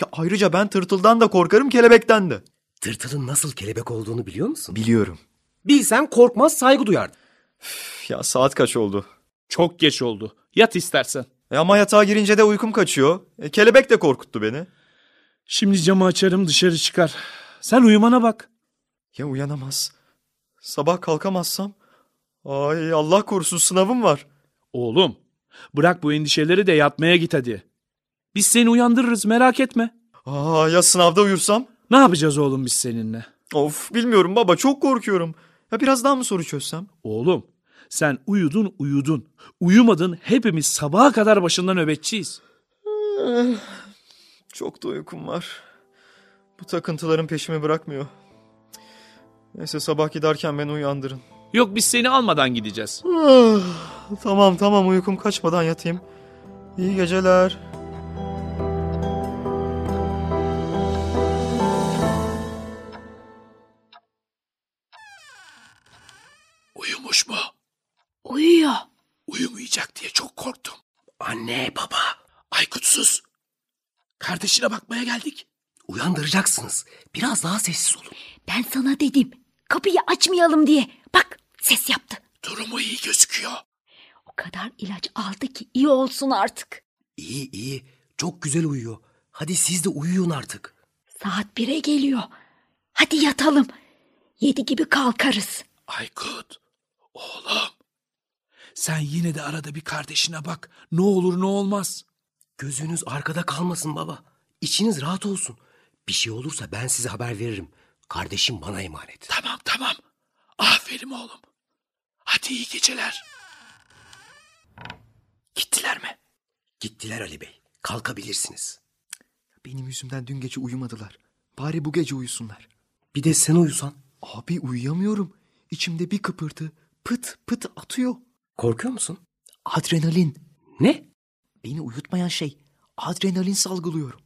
Ya ayrıca ben tırtıldan da korkarım kelebekten de. Tırtılın nasıl kelebek olduğunu biliyor musun? Biliyorum. Bilsen korkmaz saygı duyardın. Üf, Ya saat kaç oldu? Çok geç oldu. Yat istersen. E ama yatağa girince de uykum kaçıyor. E, kelebek de korkuttu beni. Şimdi camı açarım dışarı çıkar. Sen uyumana bak. Ya uyanamaz. Sabah kalkamazsam? Ay Allah korusun sınavım var. Oğlum bırak bu endişeleri de yatmaya git hadi. Biz seni uyandırırız merak etme. Aa ya sınavda uyursam? Ne yapacağız oğlum biz seninle? Of bilmiyorum baba çok korkuyorum. Ya biraz daha mı soru çözsem? Oğlum sen uyudun uyudun. Uyumadın hepimiz sabaha kadar başında nöbetçiyiz. Çok da uykum var. Bu takıntıların peşimi bırakmıyor. Neyse sabah giderken beni uyandırın. Yok biz seni almadan gideceğiz. Ah, tamam tamam uykum kaçmadan yatayım. İyi geceler. Uyumuş mu? Uyuyor. Uyumayacak diye çok korktum. Anne baba. Aykutsuz. Kardeşine bakmaya geldik. Uyandıracaksınız. Biraz daha sessiz olun. Ben sana dedim. Kapıyı açmayalım diye. Bak ses yaptı. Durumu iyi gözüküyor. O kadar ilaç aldı ki iyi olsun artık. İyi iyi. Çok güzel uyuyor. Hadi siz de uyuyun artık. Saat bire geliyor. Hadi yatalım. Yedi gibi kalkarız. Aykut. Oğlum. Sen yine de arada bir kardeşine bak. Ne olur ne olmaz. Gözünüz arkada kalmasın baba. İçiniz rahat olsun. Bir şey olursa ben size haber veririm. Kardeşim bana emanet. Tamam tamam. Aferin oğlum. Hadi iyi geceler. Gittiler mi? Gittiler Ali Bey. Kalkabilirsiniz. Benim yüzümden dün gece uyumadılar. Bari bu gece uyusunlar. Bir de sen uyusan. Abi uyuyamıyorum. İçimde bir kıpırtı pıt pıt atıyor. Korkuyor musun? Adrenalin. Ne? Beni uyutmayan şey. Adrenalin salgılıyorum.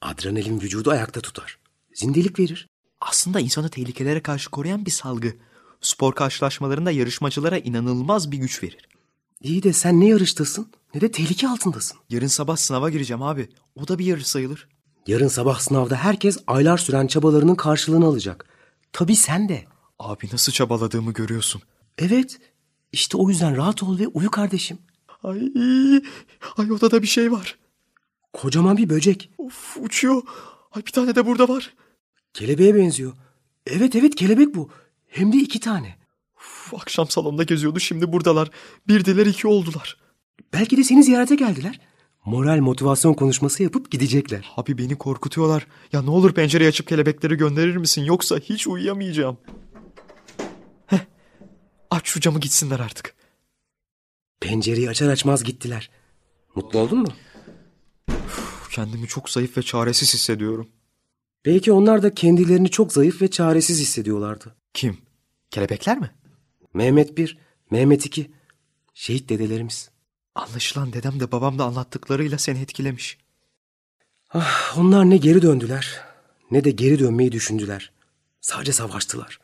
Adrenalin vücudu ayakta tutar. Zindelik verir. Aslında insanı tehlikelere karşı koruyan bir salgı. Spor karşılaşmalarında yarışmacılara inanılmaz bir güç verir. İyi de sen ne yarıştasın ne de tehlike altındasın. Yarın sabah sınava gireceğim abi. O da bir yarış sayılır. Yarın sabah sınavda herkes aylar süren çabalarının karşılığını alacak. Tabii sen de. Abi nasıl çabaladığımı görüyorsun. Evet. İşte o yüzden rahat ol ve uyu kardeşim. Ay, ay odada bir şey var. Kocaman bir böcek. Of uçuyor. Ay bir tane de burada var. Kelebeğe benziyor. Evet evet kelebek bu. Hem de iki tane. Uf, akşam salonda geziyordu şimdi buradalar. Bir diler iki oldular. Belki de seni ziyarete geldiler. Moral motivasyon konuşması yapıp gidecekler. Abi beni korkutuyorlar. Ya ne olur pencereyi açıp kelebekleri gönderir misin yoksa hiç uyuyamayacağım. Heh. Aç şu camı gitsinler artık. Pencereyi açar açmaz gittiler. Mutlu oldun mu? Uf, kendimi çok zayıf ve çaresiz hissediyorum. Belki onlar da kendilerini çok zayıf ve çaresiz hissediyorlardı. Kim? Kelebekler mi? Mehmet bir, Mehmet iki. Şehit dedelerimiz. Anlaşılan dedem de babam da anlattıklarıyla seni etkilemiş. Ah, onlar ne geri döndüler ne de geri dönmeyi düşündüler. Sadece savaştılar.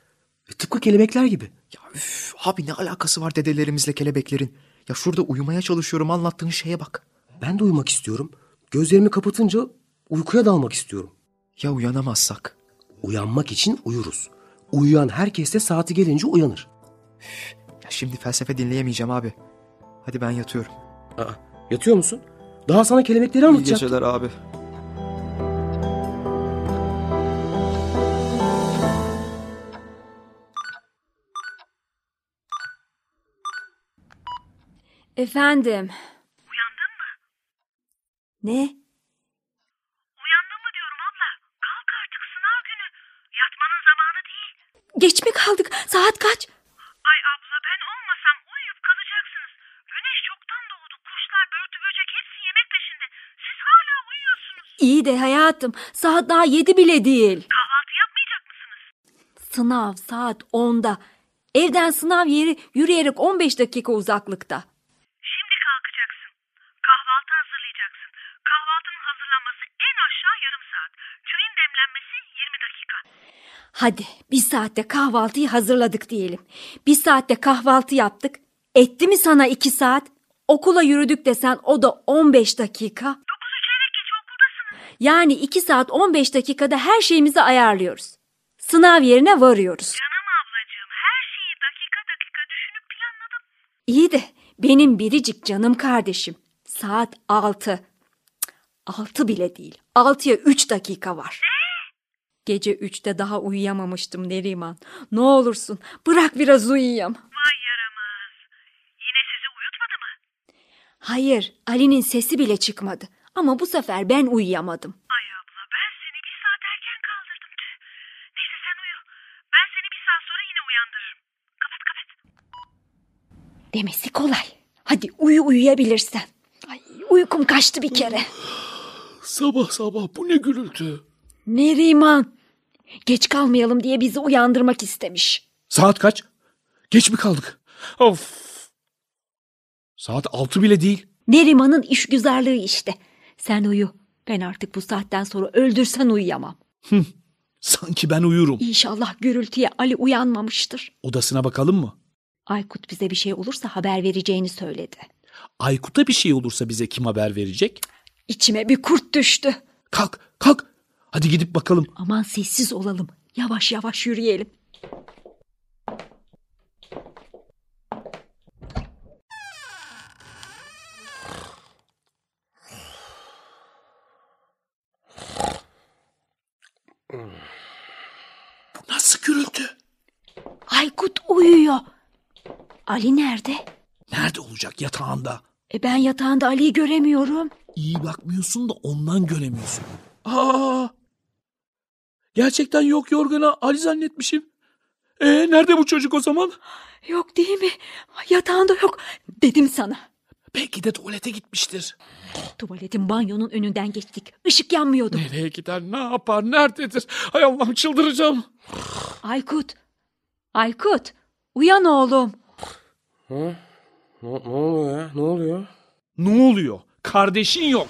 E, tıpkı kelebekler gibi. Ya üf, abi ne alakası var dedelerimizle kelebeklerin? Ya şurada uyumaya çalışıyorum anlattığın şeye bak. Ben de uyumak istiyorum. Gözlerimi kapatınca uykuya dalmak istiyorum. Ya uyanamazsak? Uyanmak için uyuruz. Uyuyan herkes de saati gelince uyanır. Ya şimdi felsefe dinleyemeyeceğim abi. Hadi ben yatıyorum. Aa, yatıyor musun? Daha sana kelebekleri İyi anlatacaktım. geceler abi. Efendim. Uyandın mı? Ne? Geç mi kaldık? Saat kaç? Ay abla ben olmasam uyuyup kalacaksınız. Güneş çoktan doğdu. Kuşlar, börtü, böcek hepsi yemek peşinde. Siz hala uyuyorsunuz. İyi de hayatım. Saat daha yedi bile değil. Kahvaltı yapmayacak mısınız? Sınav saat onda. Evden sınav yeri yürüyerek 15 dakika uzaklıkta. Hadi bir saatte kahvaltıyı hazırladık diyelim. Bir saatte kahvaltı yaptık. Etti mi sana iki saat? Okula yürüdük desen o da 15 dakika. 9'u çeyrek geç okuldasınız. Yani 2 saat 15 dakikada her şeyimizi ayarlıyoruz. Sınav yerine varıyoruz. Canım ablacığım her şeyi dakika dakika düşünüp planladım. İyi de benim biricik canım kardeşim. Saat 6. 6 bile değil. 6'ya 3 dakika var. Gece 3'te daha uyuyamamıştım Neriman. Ne olursun bırak biraz uyuyayım. Vay yaramaz. Yine sizi uyutmadı mı? Hayır Ali'nin sesi bile çıkmadı. Ama bu sefer ben uyuyamadım. Ay abla ben seni bir saat erken kaldırdım. Neyse sen uyu. Ben seni bir saat sonra yine uyandırırım. Demesi kolay. Hadi uyu uyuyabilirsen. Ay, uykum kaçtı bir kere. *sighs* Sabah sabah bu ne gürültü? Neriman. Geç kalmayalım diye bizi uyandırmak istemiş. Saat kaç? Geç mi kaldık? Of. Saat altı bile değil. Neriman'ın işgüzarlığı işte. Sen uyu. Ben artık bu saatten sonra öldürsen uyuyamam. Sanki ben uyurum. İnşallah gürültüye Ali uyanmamıştır. Odasına bakalım mı? Aykut bize bir şey olursa haber vereceğini söyledi. Aykut'a bir şey olursa bize kim haber verecek? İçime bir kurt düştü. Kalk, kalk. Hadi gidip bakalım. Aman sessiz olalım. Yavaş yavaş yürüyelim. Bu nasıl gürültü? Aykut uyuyor. Ali nerede? Nerede olacak yatağında? E ben yatağında Ali'yi göremiyorum. İyi bakmıyorsun da ondan göremiyorsun. Aa! Gerçekten yok yorgana Ali zannetmişim. E nerede bu çocuk o zaman? Yok değil mi? Yatağında yok. Dedim sana. Belki de tuvalete gitmiştir. Tuvaletin banyonun önünden geçtik. Işık yanmıyordu. Nereye gider, ne yapar, nerededir? Hay Allah'ım çıldıracağım. Aykut. Aykut. Uyan oğlum. Ne, ne oluyor ya? Ne oluyor? Ne oluyor? Kardeşin yok.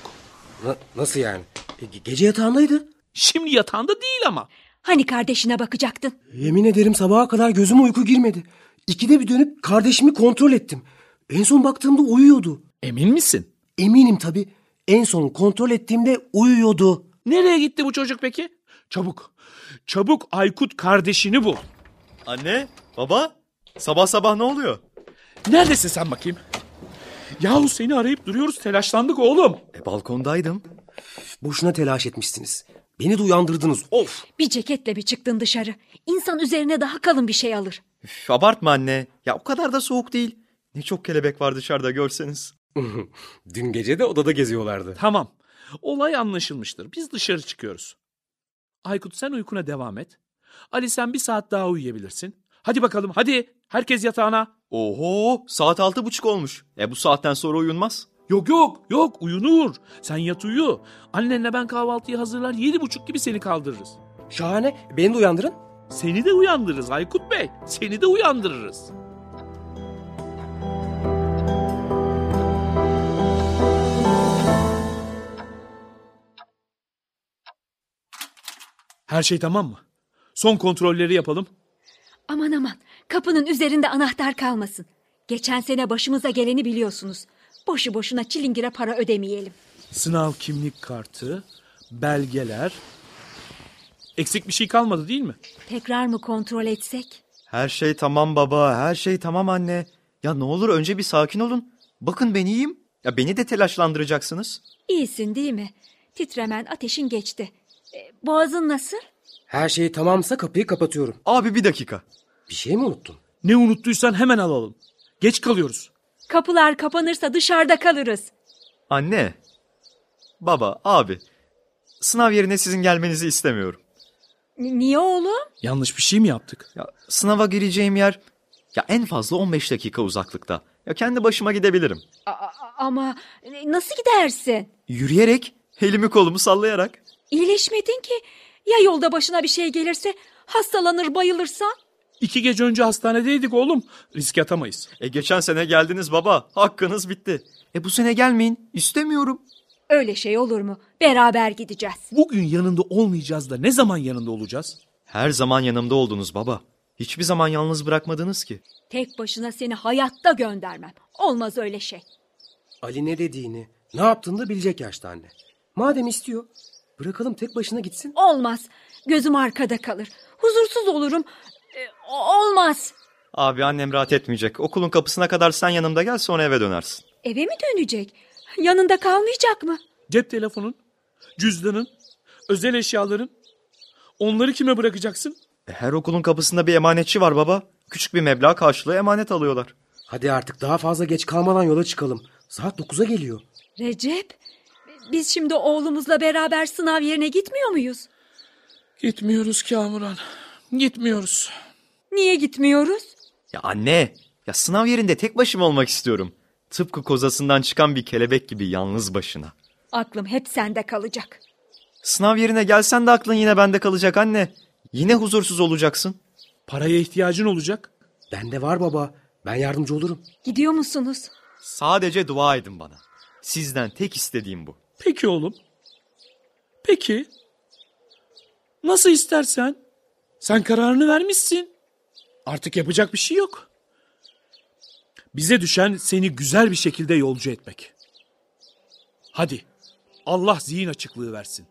Na- nasıl yani? E, ge- gece yatağındaydı. Şimdi yatağında değil ama. Hani kardeşine bakacaktın? Yemin ederim sabaha kadar gözüme uyku girmedi. İkide bir dönüp kardeşimi kontrol ettim. En son baktığımda uyuyordu. Emin misin? Eminim tabii. En son kontrol ettiğimde uyuyordu. Nereye gitti bu çocuk peki? Çabuk. Çabuk Aykut kardeşini bul. Anne, baba, sabah sabah ne oluyor? Neredesin sen bakayım? Yahu seni arayıp duruyoruz telaşlandık oğlum. E balkondaydım. Boşuna telaş etmişsiniz. Beni de uyandırdınız. Of! Bir ceketle bir çıktın dışarı. İnsan üzerine daha kalın bir şey alır. Üf, abartma anne. Ya o kadar da soğuk değil. Ne çok kelebek var dışarıda görseniz. *laughs* Dün gece de odada geziyorlardı. Tamam. Olay anlaşılmıştır. Biz dışarı çıkıyoruz. Aykut sen uykuna devam et. Ali sen bir saat daha uyuyabilirsin. Hadi bakalım hadi. Herkes yatağına. Oho, saat altı buçuk olmuş. E bu saatten sonra uyunmaz. Yok yok yok uyunur. Sen yat uyu. Annenle ben kahvaltıyı hazırlar yedi buçuk gibi seni kaldırırız. Şahane. Beni de uyandırın. Seni de uyandırırız Aykut Bey. Seni de uyandırırız. Her şey tamam mı? Son kontrolleri yapalım. Aman aman kapının üzerinde anahtar kalmasın. Geçen sene başımıza geleni biliyorsunuz. Boşu boşuna çilingire para ödemeyelim. Sınav kimlik kartı, belgeler. Eksik bir şey kalmadı değil mi? Tekrar mı kontrol etsek? Her şey tamam baba, her şey tamam anne. Ya ne olur önce bir sakin olun. Bakın ben iyiyim. Ya beni de telaşlandıracaksınız. İyisin değil mi? Titremen ateşin geçti. E, boğazın nasıl? Her şey tamamsa kapıyı kapatıyorum. Abi bir dakika. Bir şey mi unuttun? Ne unuttuysan hemen alalım. Geç kalıyoruz. Kapılar kapanırsa dışarıda kalırız. Anne, baba, abi. Sınav yerine sizin gelmenizi istemiyorum. N- niye oğlum? Yanlış bir şey mi yaptık? Ya sınava gireceğim yer ya en fazla 15 dakika uzaklıkta. Ya kendi başıma gidebilirim. A- ama nasıl gidersin? Yürüyerek, elimi kolumu sallayarak. İyileşmedin ki. Ya yolda başına bir şey gelirse, hastalanır bayılırsan? İki gece önce hastanedeydik oğlum. Risk atamayız. E geçen sene geldiniz baba. Hakkınız bitti. E bu sene gelmeyin. İstemiyorum. Öyle şey olur mu? Beraber gideceğiz. Bugün yanında olmayacağız da ne zaman yanında olacağız? Her zaman yanımda oldunuz baba. Hiçbir zaman yalnız bırakmadınız ki. Tek başına seni hayatta göndermem. Olmaz öyle şey. Ali ne dediğini, ne yaptığını da bilecek yaşta anne. Madem istiyor, bırakalım tek başına gitsin. Olmaz. Gözüm arkada kalır. Huzursuz olurum. O- olmaz. Abi annem rahat etmeyecek. Okulun kapısına kadar sen yanımda gel sonra eve dönersin. Eve mi dönecek? Yanında kalmayacak mı? Cep telefonun, cüzdanın, özel eşyaların. Onları kime bırakacaksın? E, her okulun kapısında bir emanetçi var baba. Küçük bir meblağ karşılığı emanet alıyorlar. Hadi artık daha fazla geç kalmadan yola çıkalım. Saat 9'a geliyor. Recep, biz şimdi oğlumuzla beraber sınav yerine gitmiyor muyuz? Gitmiyoruz Kamuran. Gitmiyoruz. Niye gitmiyoruz? Ya anne, Ya sınav yerinde tek başıma olmak istiyorum. Tıpkı kozasından çıkan bir kelebek gibi yalnız başına. Aklım hep sende kalacak. Sınav yerine gelsen de aklın yine bende kalacak anne. Yine huzursuz olacaksın. Paraya ihtiyacın olacak. Bende var baba. Ben yardımcı olurum. Gidiyor musunuz? Sadece dua edin bana. Sizden tek istediğim bu. Peki oğlum. Peki. Nasıl istersen. Sen kararını vermişsin. Artık yapacak bir şey yok. Bize düşen seni güzel bir şekilde yolcu etmek. Hadi. Allah zihin açıklığı versin.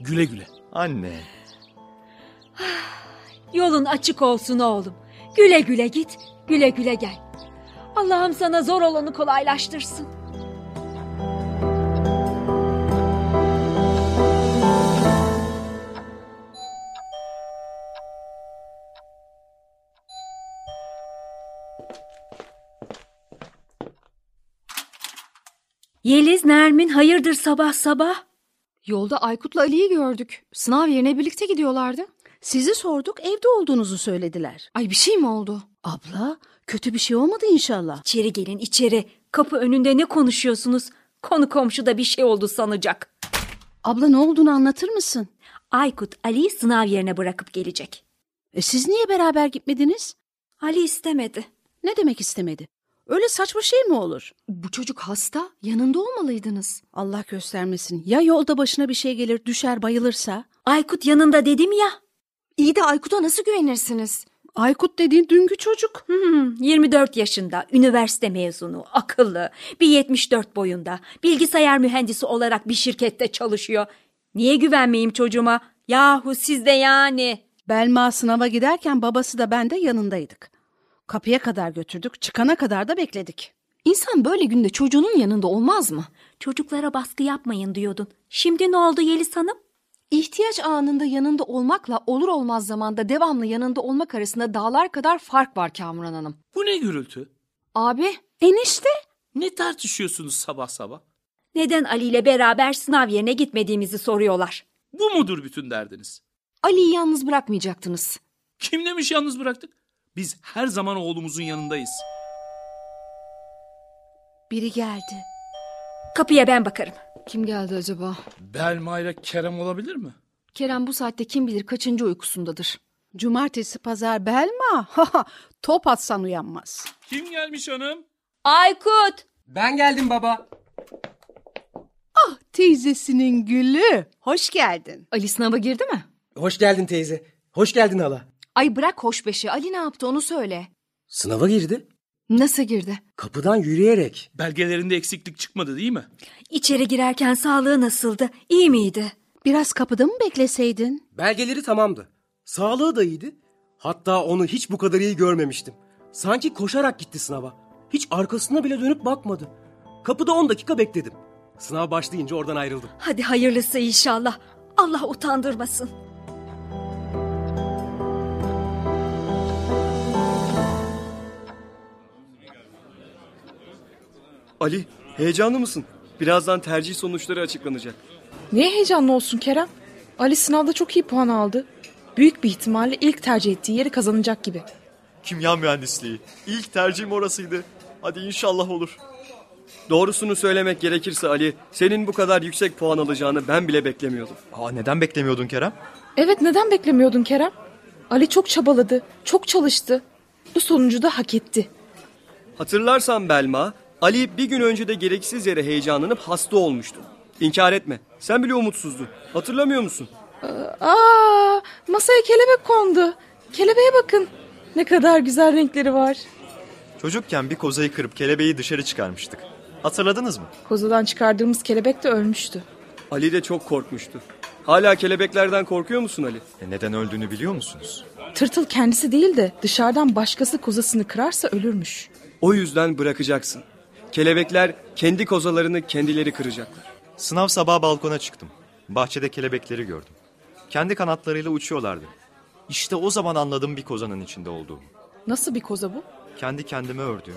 Güle güle. Anne. *sighs* Yolun açık olsun oğlum. Güle güle git, güle güle gel. Allah'ım sana zor olanı kolaylaştırsın. Yeliz, Nermin hayırdır sabah sabah? Yolda Aykut'la Ali'yi gördük. Sınav yerine birlikte gidiyorlardı. Sizi sorduk evde olduğunuzu söylediler. Ay bir şey mi oldu? Abla kötü bir şey olmadı inşallah. İçeri gelin içeri. Kapı önünde ne konuşuyorsunuz? Konu komşu da bir şey oldu sanacak. Abla ne olduğunu anlatır mısın? Aykut Ali'yi sınav yerine bırakıp gelecek. E siz niye beraber gitmediniz? Ali istemedi. Ne demek istemedi? Öyle saçma şey mi olur? Bu çocuk hasta. Yanında olmalıydınız. Allah göstermesin. Ya yolda başına bir şey gelir düşer bayılırsa? Aykut yanında dedim ya. İyi de Aykut'a nasıl güvenirsiniz? Aykut dediğin dünkü çocuk. Hmm, 24 yaşında, üniversite mezunu, akıllı, bir 74 boyunda, bilgisayar mühendisi olarak bir şirkette çalışıyor. Niye güvenmeyeyim çocuğuma? Yahu siz de yani. Belma sınava giderken babası da ben de yanındaydık. Kapıya kadar götürdük, çıkana kadar da bekledik. İnsan böyle günde çocuğunun yanında olmaz mı? Çocuklara baskı yapmayın diyordun. Şimdi ne oldu Yeliz Hanım? İhtiyaç anında yanında olmakla olur olmaz zamanda devamlı yanında olmak arasında dağlar kadar fark var Kamuran Hanım. Bu ne gürültü? Abi Enişte Ne tartışıyorsunuz sabah sabah? Neden Ali ile beraber sınav yerine gitmediğimizi soruyorlar. Bu mudur bütün derdiniz? Ali'yi yalnız bırakmayacaktınız. Kim demiş yalnız bıraktık? Biz her zaman oğlumuzun yanındayız. biri geldi. Kapıya ben bakarım. Kim geldi acaba? Belma ile Kerem olabilir mi? Kerem bu saatte kim bilir kaçıncı uykusundadır. Cumartesi pazar Belma. Haha, Top atsan uyanmaz. Kim gelmiş hanım? Aykut! Ben geldim baba. Teyzesinin gülü. Hoş geldin. Ali sınava girdi mi? Hoş geldin teyze. Hoş geldin hala. Ay bırak hoşbeşi. Ali ne yaptı onu söyle. Sınava girdi. Nasıl girdi? Kapıdan yürüyerek. Belgelerinde eksiklik çıkmadı değil mi? İçeri girerken sağlığı nasıldı? İyi miydi? Biraz kapıda mı bekleseydin? Belgeleri tamamdı. Sağlığı da iyiydi. Hatta onu hiç bu kadar iyi görmemiştim. Sanki koşarak gitti sınava. Hiç arkasına bile dönüp bakmadı. Kapıda 10 dakika bekledim. Sınav başlayınca oradan ayrıldım. Hadi hayırlısı inşallah. Allah utandırmasın. Ali, heyecanlı mısın? Birazdan tercih sonuçları açıklanacak. Niye heyecanlı olsun Kerem? Ali sınavda çok iyi puan aldı. Büyük bir ihtimalle ilk tercih ettiği yeri kazanacak gibi. Kimya mühendisliği. İlk tercihim orasıydı. Hadi inşallah olur. Doğrusunu söylemek gerekirse Ali, senin bu kadar yüksek puan alacağını ben bile beklemiyordum. Aa, neden beklemiyordun Kerem? Evet neden beklemiyordun Kerem? Ali çok çabaladı, çok çalıştı. Bu sonucu da hak etti. Hatırlarsan Belma, Ali bir gün önce de gereksiz yere heyecanlanıp hasta olmuştu. İnkar etme, sen bile umutsuzdun. Hatırlamıyor musun? Aa, masaya kelebek kondu. Kelebeğe bakın. Ne kadar güzel renkleri var. Çocukken bir kozayı kırıp kelebeği dışarı çıkarmıştık. Hatırladınız mı? Kozadan çıkardığımız kelebek de ölmüştü. Ali de çok korkmuştu. Hala kelebeklerden korkuyor musun Ali? E neden öldüğünü biliyor musunuz? Tırtıl kendisi değil de dışarıdan başkası kozasını kırarsa ölürmüş. O yüzden bırakacaksın. Kelebekler kendi kozalarını kendileri kıracaklar. Sınav sabahı balkona çıktım. Bahçede kelebekleri gördüm. Kendi kanatlarıyla uçuyorlardı. İşte o zaman anladım bir kozanın içinde olduğumu. Nasıl bir koza bu? Kendi kendime ördüğüm,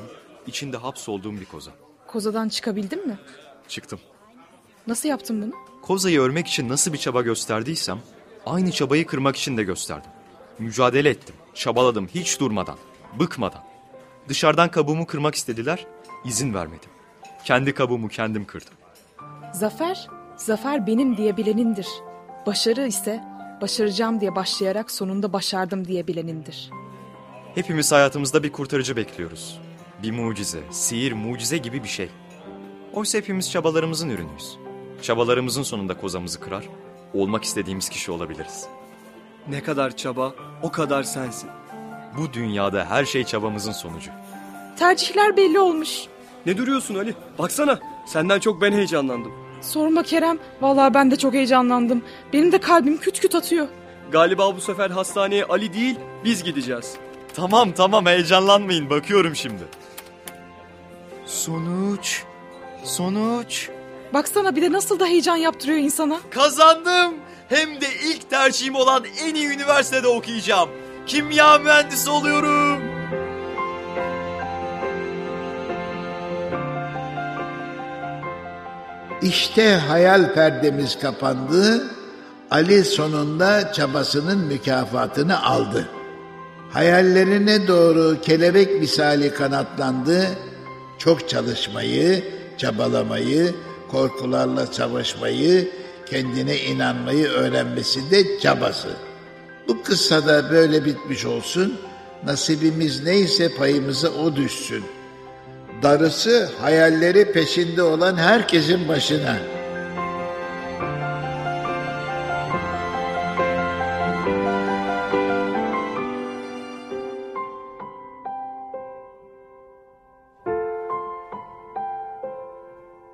içinde hapsolduğum bir koza. Kozadan çıkabildin mi? Çıktım. Nasıl yaptın bunu? Kozayı örmek için nasıl bir çaba gösterdiysem, aynı çabayı kırmak için de gösterdim. Mücadele ettim, çabaladım hiç durmadan, bıkmadan. Dışarıdan kabuğumu kırmak istediler. izin vermedim. Kendi kabuğumu kendim kırdım. Zafer, zafer benim diyebilenindir. Başarı ise başaracağım diye başlayarak sonunda başardım diyebilenindir. Hepimiz hayatımızda bir kurtarıcı bekliyoruz. Bir mucize, sihir, mucize gibi bir şey. Oysa hepimiz çabalarımızın ürünüyüz. Çabalarımızın sonunda kozamızı kırar, olmak istediğimiz kişi olabiliriz. Ne kadar çaba, o kadar sensin. Bu dünyada her şey çabamızın sonucu. Tercihler belli olmuş. Ne duruyorsun Ali? Baksana, senden çok ben heyecanlandım. Sorma Kerem. Vallahi ben de çok heyecanlandım. Benim de kalbim küt küt atıyor. Galiba bu sefer hastaneye Ali değil, biz gideceğiz. Tamam tamam heyecanlanmayın bakıyorum şimdi. Sonuç, sonuç. Baksana bir de nasıl da heyecan yaptırıyor insana. Kazandım. Hem de ilk tercihim olan en iyi üniversitede okuyacağım. Kimya mühendisi oluyorum. İşte hayal perdemiz kapandı. Ali sonunda çabasının mükafatını aldı. Hayallerine doğru kelebek misali kanatlandı. Çok çalışmayı, çabalamayı, korkularla savaşmayı, kendine inanmayı öğrenmesi de çabası. Bu kıssa da böyle bitmiş olsun. Nasibimiz neyse payımıza o düşsün. Darısı hayalleri peşinde olan herkesin başına.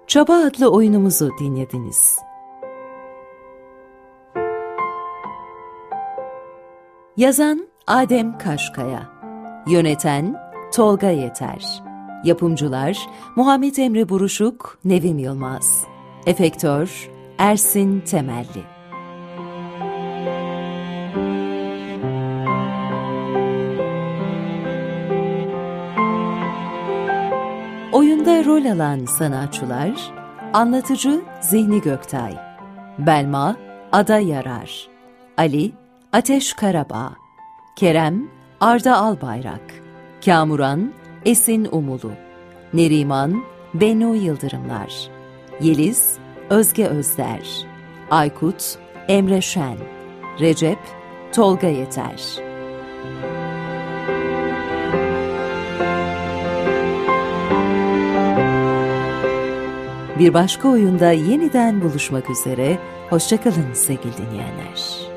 Çaba adlı oyunumuzu dinlediniz. Yazan Adem Kaşkaya. Yöneten Tolga Yeter. Yapımcılar Muhammed Emre Buruşuk, Nevim Yılmaz. Efektör Ersin Temelli. Oyunda rol alan sanatçılar Anlatıcı Zihni Göktay Belma Ada Yarar Ali Ateş Karabağ Kerem Arda Albayrak Kamuran Esin Umulu Neriman Bennu Yıldırımlar Yeliz Özge Özder Aykut Emre Şen Recep Tolga Yeter Bir başka oyunda yeniden buluşmak üzere. Hoşçakalın sevgili dinleyenler.